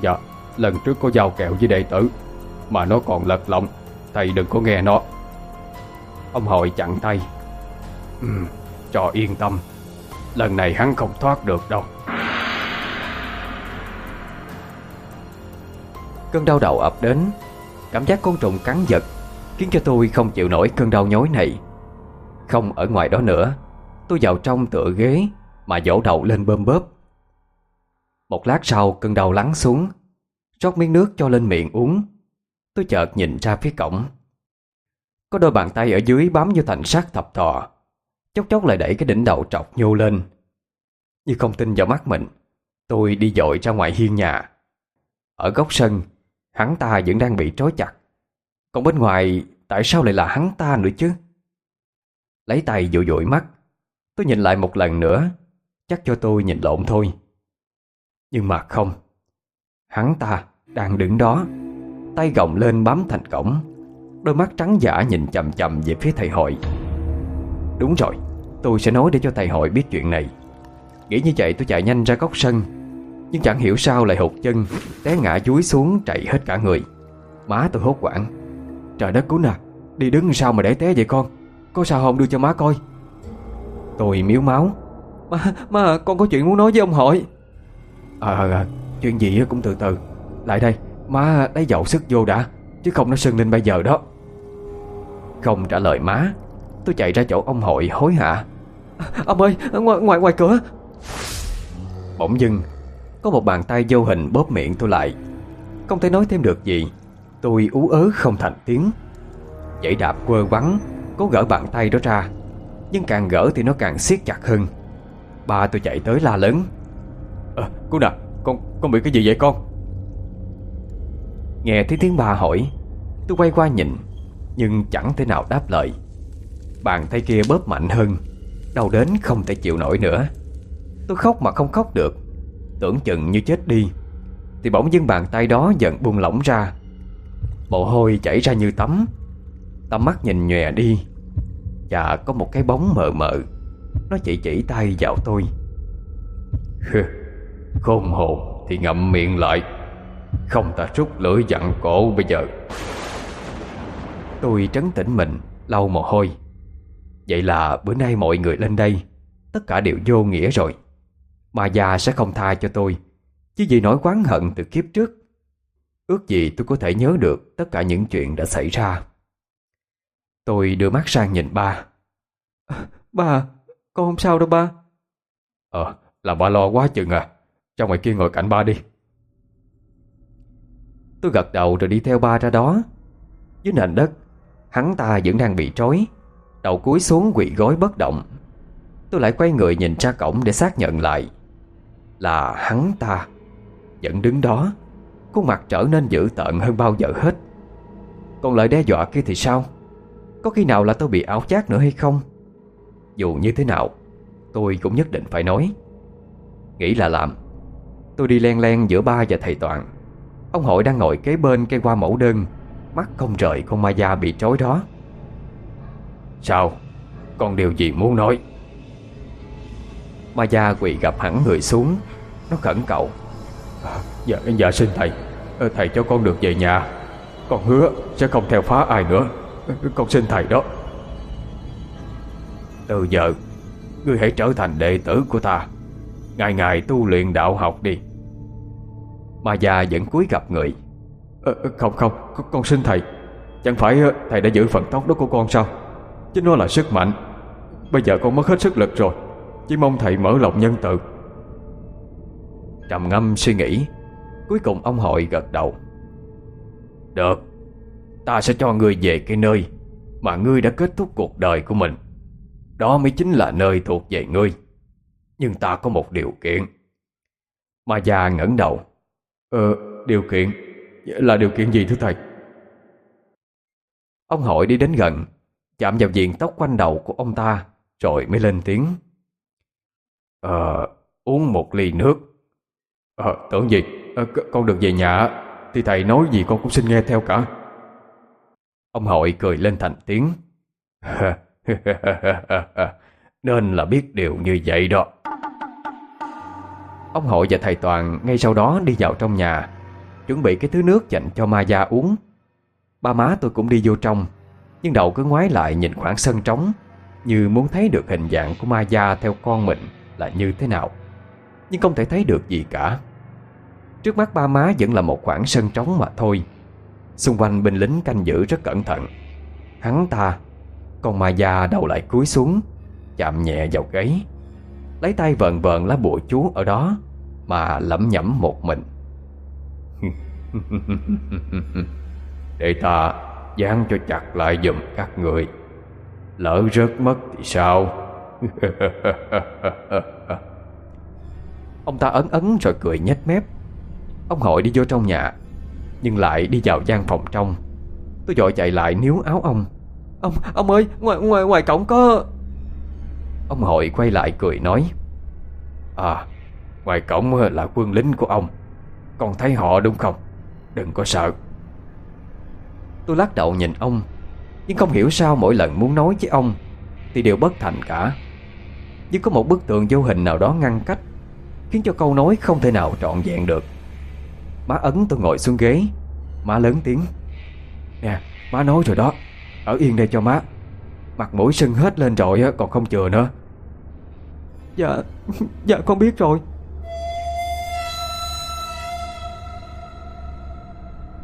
Dạ Lần trước có giao kẹo với đệ tử Mà nó còn lật lọng. Thầy đừng có nghe nó. Ông hội chặn tay. Ừ, Cho yên tâm. Lần này hắn không thoát được đâu. Cơn đau đầu ập đến. Cảm giác côn trùng cắn giật Khiến cho tôi không chịu nổi cơn đau nhói này. Không ở ngoài đó nữa, Tôi vào trong tựa ghế Mà vỗ đầu lên bơm bóp. Một lát sau, cơn đau lắng xuống, Rót miếng nước cho lên miệng uống. Tôi chợt nhìn ra phía cổng. Có đôi bàn tay ở dưới bám như thành sắt thập thò Chốc chốc lại đẩy cái đỉnh đầu trọc nhô lên. Như không tin vào mắt mình, Tôi đi dội ra ngoài hiên nhà. Ở góc sân Hắn ta vẫn đang bị trói chặt. Còn bên ngoài, Tại sao lại là hắn ta nữa chứ? Lấy tay dụ dội mắt. Tôi nhìn lại một lần nữa, Chắc cho tôi nhìn lộn thôi. Nhưng mà không. Hắn ta đang đứng đó, Tay gồng lên bám thành cổng, Đôi mắt trắng giả nhìn chầm chầm về phía thầy hội. Đúng rồi, Tôi sẽ nói để cho thầy hội biết chuyện này. Nghĩ như vậy tôi chạy nhanh ra góc sân. Nhưng chẳng hiểu sao lại hụt chân Té ngã dúi xuống chạy hết cả người. Má tôi hốt quảng Trời đất cứu nè Đi đứng sao mà để té vậy con? Có sao không đưa cho má coi? Tôi miếu máu. Má, má con có chuyện muốn nói với ông hội. À, à, à chuyện gì cũng từ từ. Lại đây Má lấy dầu sức vô đã Chứ không nó sưng lên bây giờ đó. Không trả lời má Tôi chạy ra chỗ ông hội hối hả. Ông ơi ngoài, ngoài ngoài cửa. Bỗng dưng Có một bàn tay vô hình bóp miệng tôi lại. Không thể nói thêm được gì. Tôi ú ớ không thành tiếng. Dãy đạp quơ quắn Cố gỡ bàn tay đó ra. Nhưng càng gỡ thì nó càng siết chặt hơn. Ba tôi chạy tới la lớn. À, Cô nè con, con bị cái gì vậy con? Nghe thấy tiếng ba hỏi Tôi quay qua nhìn Nhưng chẳng thể nào đáp lời. Bàn tay kia bóp mạnh hơn Đau đến không thể chịu nổi nữa. Tôi khóc mà không khóc được Tưởng chừng như chết đi. Thì bỗng dưng bàn tay đó dần buông lỏng ra. Mồ hôi chảy ra như tắm. Tầm mắt nhìn nhòe đi. Và có một cái bóng mờ mờ. Nó chỉ chỉ tay vào tôi. Khôn hồn thì ngậm miệng lại. Không ta rút lưỡi dặn cổ bây giờ. Tôi trấn tĩnh mình, Lau mồ hôi. Vậy là bữa nay mọi người lên đây, Tất cả đều vô nghĩa rồi. Mà già sẽ không tha cho tôi. Chứ vì nỗi quán hận từ kiếp trước. Ước gì tôi có thể nhớ được Tất cả những chuyện đã xảy ra. Tôi đưa mắt sang nhìn ba. Ba Con không sao đâu ba. Ờ là ba lo quá chừng à. Cho ngoài kia ngồi cạnh ba đi. Tôi gật đầu rồi đi theo ba ra đó. Dưới nền đất Hắn ta vẫn đang bị trói. Đầu cúi xuống quỳ gối bất động. Tôi lại quay người nhìn ra cổng để xác nhận lại là hắn ta. Vẫn đứng đó, Khuôn mặt trở nên dữ tợn hơn bao giờ hết. Còn lời đe dọa kia thì sao? Có khi nào là tôi bị ảo giác nữa hay không? Dù như thế nào, Tôi cũng nhất định phải nói. Nghĩ là làm, Tôi đi len len giữa ba và thầy Toàn. Ông hội đang ngồi kế bên cây hoa mẫu đơn, Mắt không rời con ma da bị trói đó. Sao? Còn điều gì muốn nói? Ma da quỳ gặp hẳn người xuống. Nó khẩn cầu. Dạ, dạ xin thầy. Ờ, Thầy cho con được về nhà. Con hứa sẽ không theo phá ai nữa. Con xin thầy đó. Từ giờ Ngươi hãy trở thành đệ tử của ta. Ngày ngày tu luyện đạo học đi. Ma già vẫn cúi gặp người. Ờ, Không không. Con, xin thầy. Chẳng phải thầy đã giữ phần tóc đó của con sao? Chứ nó là sức mạnh. Bây giờ con mất hết sức lực rồi chỉ mong thầy mở lòng nhân từ. Trầm ngâm suy nghĩ Cuối cùng ông hội gật đầu. Được Ta sẽ cho ngươi về cái nơi Mà ngươi đã kết thúc cuộc đời của mình. Đó mới chính là nơi thuộc về ngươi. Nhưng ta có một điều kiện. Ma già ngẩng đầu. Ờ, điều kiện? Là điều kiện gì thưa thầy? Ông hội đi đến gần Chạm vào diện tóc quanh đầu của ông ta Rồi mới lên tiếng. Ờ, uống một ly nước. Ờ, tưởng gì? Ờ, Con được về nhà Thì thầy nói gì con cũng xin nghe theo cả. Ông hội cười lên thành tiếng. Nên là biết điều như vậy đó. Ông hội và thầy Toàn ngay sau đó đi vào trong nhà Chuẩn bị cái thứ nước dành cho ma gia uống. Ba má tôi cũng đi vô trong Nhưng đầu cứ ngoái lại nhìn khoảng sân trống Như muốn thấy được hình dạng của ma gia theo con mình là như thế nào? Nhưng không thể thấy được gì cả. Trước mắt ba má vẫn là một khoảng sân trống mà thôi. Xung quanh binh lính canh giữ rất cẩn thận. Hắn ta, con ma gia đầu lại cúi xuống, Chạm nhẹ vào gáy. Lấy tay vờn vờn lá bùa chú ở đó Mà lẩm nhẩm một mình. Để ta dán cho chặt lại giùm các người. Lỡ rớt mất thì sao? Ông ta ấn ấn rồi cười nhếch mép. Ông hội đi vô trong nhà Nhưng lại đi vào gian phòng trong. Tôi vội chạy lại níu áo ông. Ông, ông ơi, ngoài ngoài ngoài cổng có. Ông hội quay lại cười nói À, ngoài cổng là quân lính của ông. Con thấy họ đúng không? Đừng có sợ. Tôi lắc đầu nhìn ông Nhưng không hiểu sao mỗi lần muốn nói với ông Thì đều bất thành cả. Nhưng có một bức tượng vô hình nào đó ngăn cách Khiến cho câu nói không thể nào trọn vẹn được. Má ấn tôi ngồi xuống ghế. Má lớn tiếng. Nè má nói rồi đó. Ở yên đây cho má. Mặt mũi sưng hết lên rồi còn không chừa nữa. Dạ Dạ con biết rồi.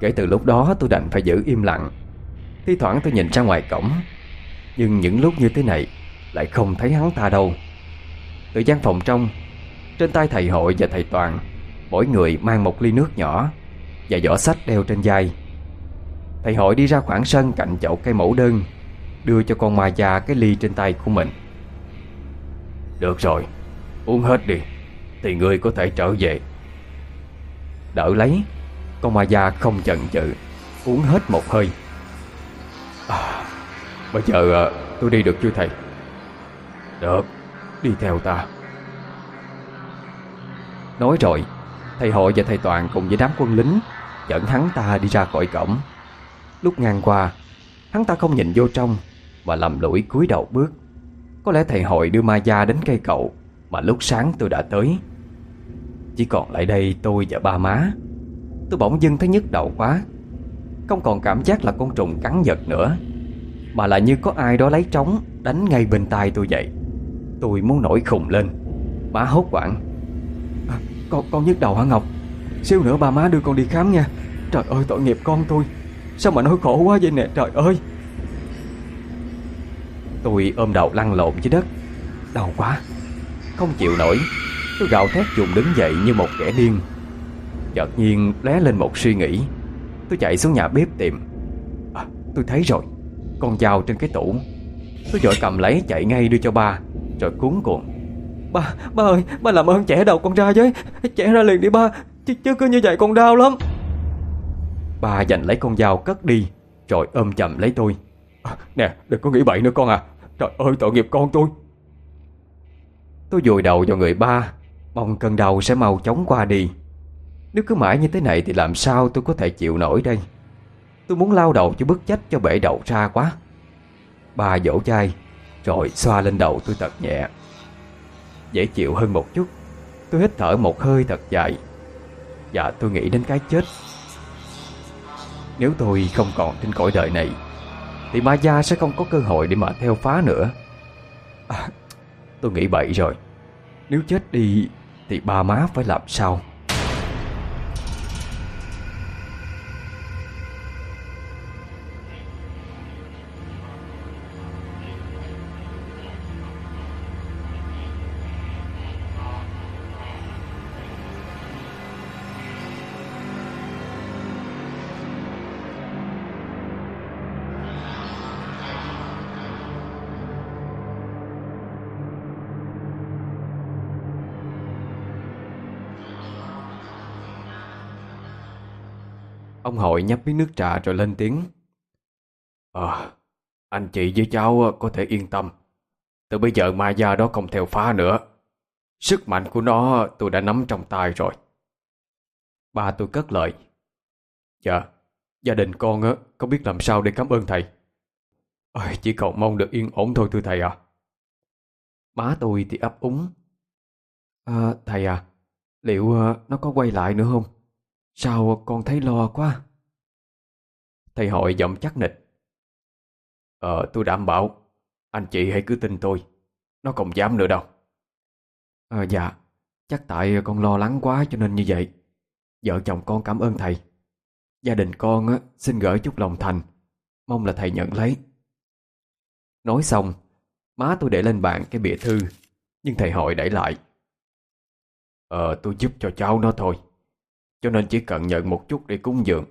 Kể từ lúc đó tôi đành phải giữ im lặng. Thi thoảng tôi nhìn ra ngoài cổng Nhưng những lúc như thế này Lại không thấy hắn ta đâu từ gian phòng trong Trên tay thầy hội và thầy Toàn Mỗi người mang một ly nước nhỏ Và giỏ sách đeo trên vai. Thầy hội đi ra khoảng sân cạnh chậu cây mẫu đơn Đưa cho con ma già cái ly trên tay của mình. Được rồi Uống hết đi Thì người có thể trở về. Đỡ lấy Con ma già không chần chừ Uống hết một hơi. À, Bây giờ à, tôi đi được chưa thầy? Được. Đi theo ta. Nói rồi, Thầy hội và thầy Toàn cùng với đám quân lính Dẫn hắn ta đi ra khỏi cổng. Lúc ngang qua, Hắn ta không nhìn vô trong Mà lầm lũi cúi đầu bước. Có lẽ thầy hội đưa ma gia đến cây cậu Mà lúc sáng tôi đã tới. Chỉ còn lại đây tôi và ba má. Tôi bỗng dưng thấy nhức đầu quá. Không còn cảm giác là con trùng cắn giật nữa, Mà là như có ai đó lấy trống Đánh ngay bên tai tôi vậy. Tôi muốn nổi khùng lên. Má hốt quảng. À, con, con nhức đầu hả Ngọc? Xíu nữa ba má đưa con đi khám nha. Trời ơi tội nghiệp con tôi. Sao mà nói khổ quá vậy nè trời ơi. Tôi ôm đầu lăn lộn dưới đất. Đau quá. Không chịu nổi. Tôi gào thét dùng đứng dậy như một kẻ điên. Chợt nhiên lé lên một suy nghĩ. Tôi chạy xuống nhà bếp tìm. À, Tôi thấy rồi. Con dao trên cái tủ. Tôi vội cầm lấy chạy ngay đưa cho ba Rồi cuốn cuồng. Ba, ba ơi, ba làm ơn chẻ đầu con ra với. Chẻ ra liền đi ba Chứ, chứ cứ như vậy con đau lắm. Ba giành lấy con dao cất đi Rồi ôm chầm lấy tôi. À, Nè đừng có nghĩ bậy nữa con à. Trời ơi tội nghiệp con tôi. Tôi vùi đầu vào người ba Mong cơn đau sẽ mau chóng qua đi. Nếu cứ mãi như thế này Thì làm sao tôi có thể chịu nổi đây? Tôi muốn lao đầu cho bức trách cho bể đầu ra quá. Ba dỗ chai rồi xoa lên đầu tôi thật nhẹ. Dễ chịu hơn một chút. Tôi hít thở một hơi thật dài. Và tôi nghĩ đến cái chết. Nếu tôi không còn trên cõi đời này Thì Ma Gia sẽ không có cơ hội để mà theo phá nữa. À, Tôi nghĩ bậy rồi. Nếu chết đi Thì ba má phải làm sao? Ông hội nhấp miếng nước trà rồi lên tiếng. Ờ, anh chị với cháu ờ, có thể yên tâm. Từ bây giờ ma gia đó không theo phá nữa. Sức mạnh của nó ờ, tôi đã nắm trong tay rồi. Ba tôi cất lời. Dạ, gia đình con ờ, có biết làm sao để cảm ơn thầy. Ôi, chỉ cầu mong được yên ổn thôi thưa thầy à. Má tôi thì ấp úng. À, thầy à, liệu nó có quay lại nữa không? Sao con thấy lo quá? Thầy hội giọng chắc nịch. Ờ tôi đảm bảo Anh chị hãy cứ tin tôi. Nó không dám nữa đâu. Ờ dạ. Chắc tại con lo lắng quá cho nên như vậy. Vợ chồng con cảm ơn thầy. Gia đình con á, xin gửi chút lòng thành. Mong là thầy nhận lấy. Nói xong Má tôi để lên bàn cái bìa thư Nhưng thầy hội đẩy lại. Ờ tôi giúp cho cháu nó thôi cho nên chỉ cần nhận một chút để cúng dường.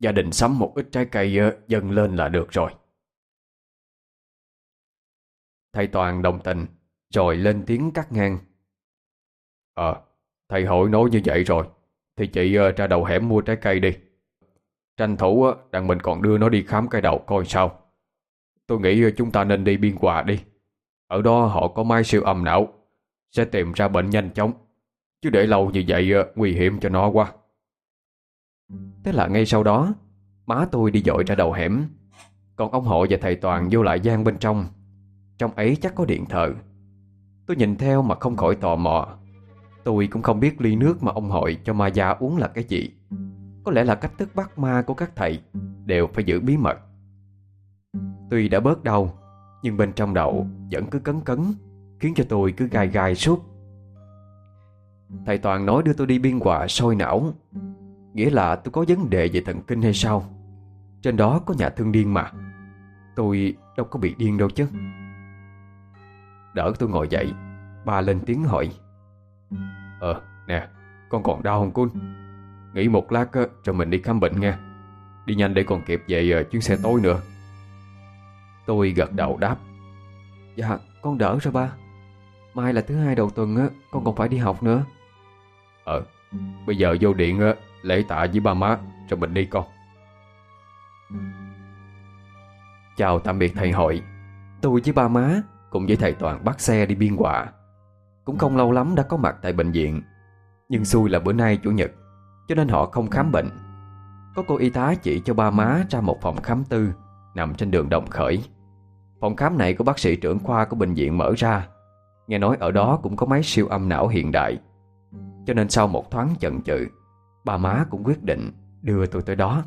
Gia đình sắm một ít trái cây ờ, dâng lên là được rồi. Thầy Toàn đồng tình, Rồi lên tiếng cắt ngang. Ờ Thầy hội nói như vậy rồi, Thì chị ờ, ra đầu hẻm mua trái cây đi. Tranh thủ ờ, đàn mình còn đưa nó đi khám cái đầu coi sao. Tôi nghĩ chúng ta nên đi biên hòa đi. Ở đó họ có máy siêu âm não, Sẽ tìm ra bệnh nhanh chóng. Chứ để lâu như vậy ờ, nguy hiểm cho nó quá. Thế là ngay sau đó, Má tôi đi dội ra đầu hẻm. Còn ông hộ và thầy Toàn vô lại gian bên trong. Trong ấy chắc có điện thờ. Tôi nhìn theo mà không khỏi tò mò. Tôi cũng không biết ly nước mà ông hội cho ma già uống là cái gì. Có lẽ là cách thức bắt ma của các thầy Đều phải giữ bí mật. Tuy đã bớt đau, Nhưng bên trong đầu vẫn cứ cấn cấn, Khiến cho tôi cứ gai gai suốt. Thầy Toàn nói đưa tôi đi biên hòa sôi não. Nghĩa là tôi có vấn đề về thần kinh hay sao? Trên đó có nhà thương điên mà. Tôi đâu có bị điên đâu chứ. Đỡ tôi ngồi dậy, Ba lên tiếng hỏi. Ờ nè, Con còn đau không Cun Nghỉ một lát cho mình đi khám bệnh nha Đi nhanh để còn kịp về ờ, chuyến xe tối nữa. Tôi gật đầu đáp. Dạ con đỡ rồi ba. Mai là thứ hai đầu tuần á, Con còn phải đi học nữa. Ờ Bây giờ vô điện Lễ tạ với ba má Rồi mình đi con. Chào tạm biệt thầy hội. Tôi với ba má. Cùng với thầy Toàn bắt xe đi biên hòa. Cũng không lâu lắm đã có mặt tại bệnh viện. Nhưng xui là bữa nay chủ nhật Cho nên họ không khám bệnh. Có cô y tá chỉ cho ba má ra một phòng khám tư Nằm trên đường Đồng Khởi. Phòng khám này của bác sĩ trưởng khoa của bệnh viện mở ra. Nghe nói ở đó cũng có máy siêu âm não hiện đại cho nên sau một thoáng chần chừ, Bà má cũng quyết định đưa tôi tới đó.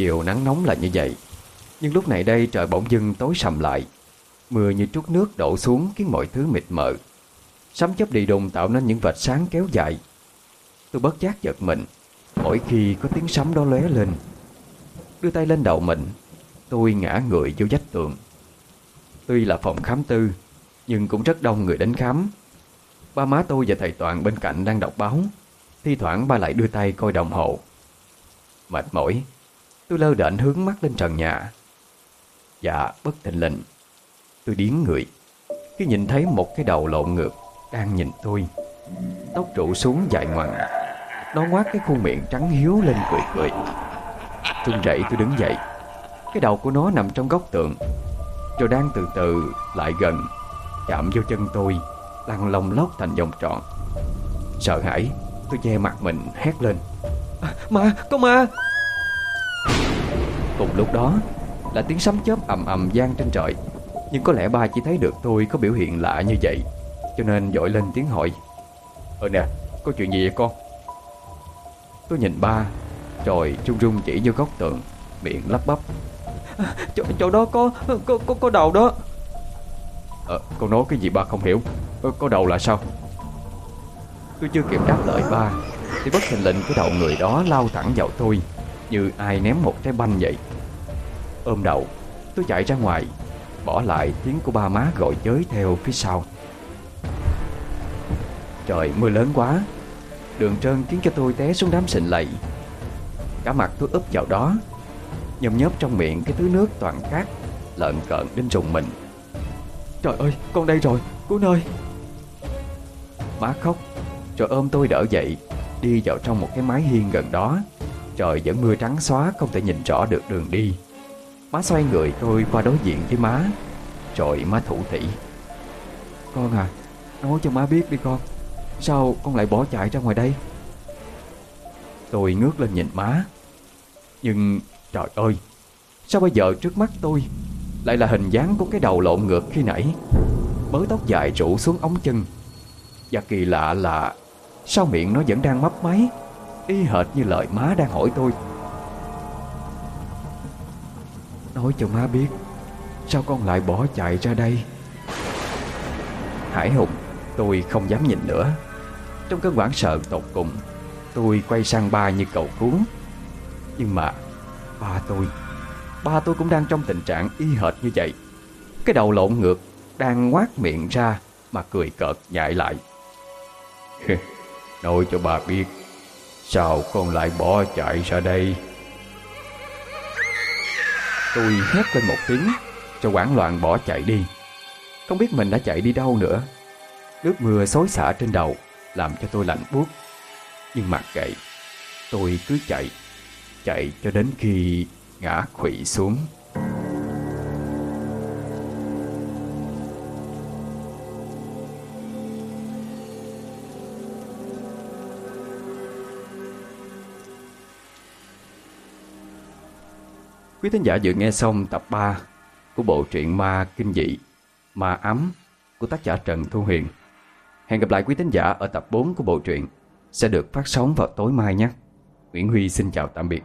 Chiều nắng nóng là như vậy. Nhưng lúc này đây trời bỗng dưng tối sầm lại. Mưa như trút nước đổ xuống khiến mọi thứ mịt mờ. Sấm chớp đi đùng tạo nên những vệt sáng kéo dài. Tôi bất giác giật mình, Mỗi khi có tiếng sấm đó lóe lên. Đưa tay lên đầu mình, Tôi ngã người vô vách tường. Tuy là phòng khám tư, Nhưng cũng rất đông người đến khám. Ba má tôi và thầy Toàn bên cạnh đang đọc báo. Thi thoảng ba lại đưa tay coi đồng hồ. Mệt mỏi Tôi lơ đễnh hướng mắt lên trần nhà. Dạ bất thình lệnh Tôi điến người Khi nhìn thấy một cái đầu lộn ngược Đang nhìn tôi. Tóc trụ xuống dài ngoằng Nó ngoác cái khuôn miệng trắng hiếu lên cười cười. Trung rẩy tôi đứng dậy Cái đầu của nó nằm trong góc tượng Rồi đang từ từ lại gần Chạm vô chân tôi Lăn lông lóc thành vòng tròn. Sợ hãi Tôi che mặt mình hét lên. À, Ma, có ma! Cùng lúc đó là tiếng sấm chớp ầm ầm gian trên trời. Nhưng có lẽ ba chỉ thấy được tôi có biểu hiện lạ như vậy Cho nên dội lên tiếng hỏi. Ờ nè, có chuyện gì vậy con? Tôi nhìn ba Rồi run run chỉ vô góc tường Miệng lắp bắp. Chỗ, chỗ đó có, có, có, có đầu đó. Ờ, con nói cái gì ba không hiểu? Có, có đầu là sao? Tôi chưa kịp đáp lời ba Thì bất thình lình cái đầu người đó lao thẳng vào tôi Như ai ném một trái banh vậy Ôm đầu. Tôi chạy ra ngoài, Bỏ lại tiếng của ba má gọi chới theo phía sau. Trời, mưa lớn quá. Đường trơn khiến cho tôi té xuống đám sình lầy. Cả mặt tôi úp vào đó. Nhâm nhớp trong miệng cái thứ nước toàn cát, Lợn cợn đến rùng mình. Trời ơi, con đây rồi, Cứu nơi. Má khóc, Rồi ôm tôi đỡ dậy, Đi vào trong một cái mái hiên gần đó. Trời vẫn mưa trắng xóa, Không thể nhìn rõ được đường đi. Má xoay người, tôi qua đối diện với má, Rồi má thủ thỉ Con à Nói cho má biết đi con, Sao con lại bỏ chạy ra ngoài đây? Tôi ngước lên nhìn má, Nhưng trời ơi, Sao bây giờ trước mắt tôi Lại là hình dáng của cái đầu lộn ngược khi nãy Bớ tóc dài rủ xuống ống chân. Và kỳ lạ là Sao miệng nó vẫn đang mấp máy, Y hệt như lời má đang hỏi tôi. Nói cho má biết, Sao con lại bỏ chạy ra đây? Hải hùng, Tôi không dám nhìn nữa. Trong cơn hoảng sợ tột cùng, Tôi quay sang ba như cầu cứu. Nhưng mà Ba tôi Ba tôi cũng đang trong tình trạng y hệt như vậy. Cái đầu lộn ngược, Đang ngoác miệng ra Mà cười cợt nhại lại. Nói cho bà biết, Sao con lại bỏ chạy ra đây? Tôi hét lên một tiếng, Cho quảng loạn bỏ chạy đi. Không biết mình đã chạy đi đâu nữa. Nước mưa xối xả trên đầu, Làm cho tôi lạnh buốt. Nhưng mặc kệ, Tôi cứ chạy Chạy cho đến khi ngã khủy xuống. Quý thính giả vừa nghe xong tập 3 của bộ truyện ma kinh dị, Ma ấm của tác giả Trần Thu Huyền. Hẹn gặp lại quý thính giả ở tập 4 của bộ truyện sẽ được phát sóng vào tối mai nhé. Nguyễn Huy xin chào tạm biệt.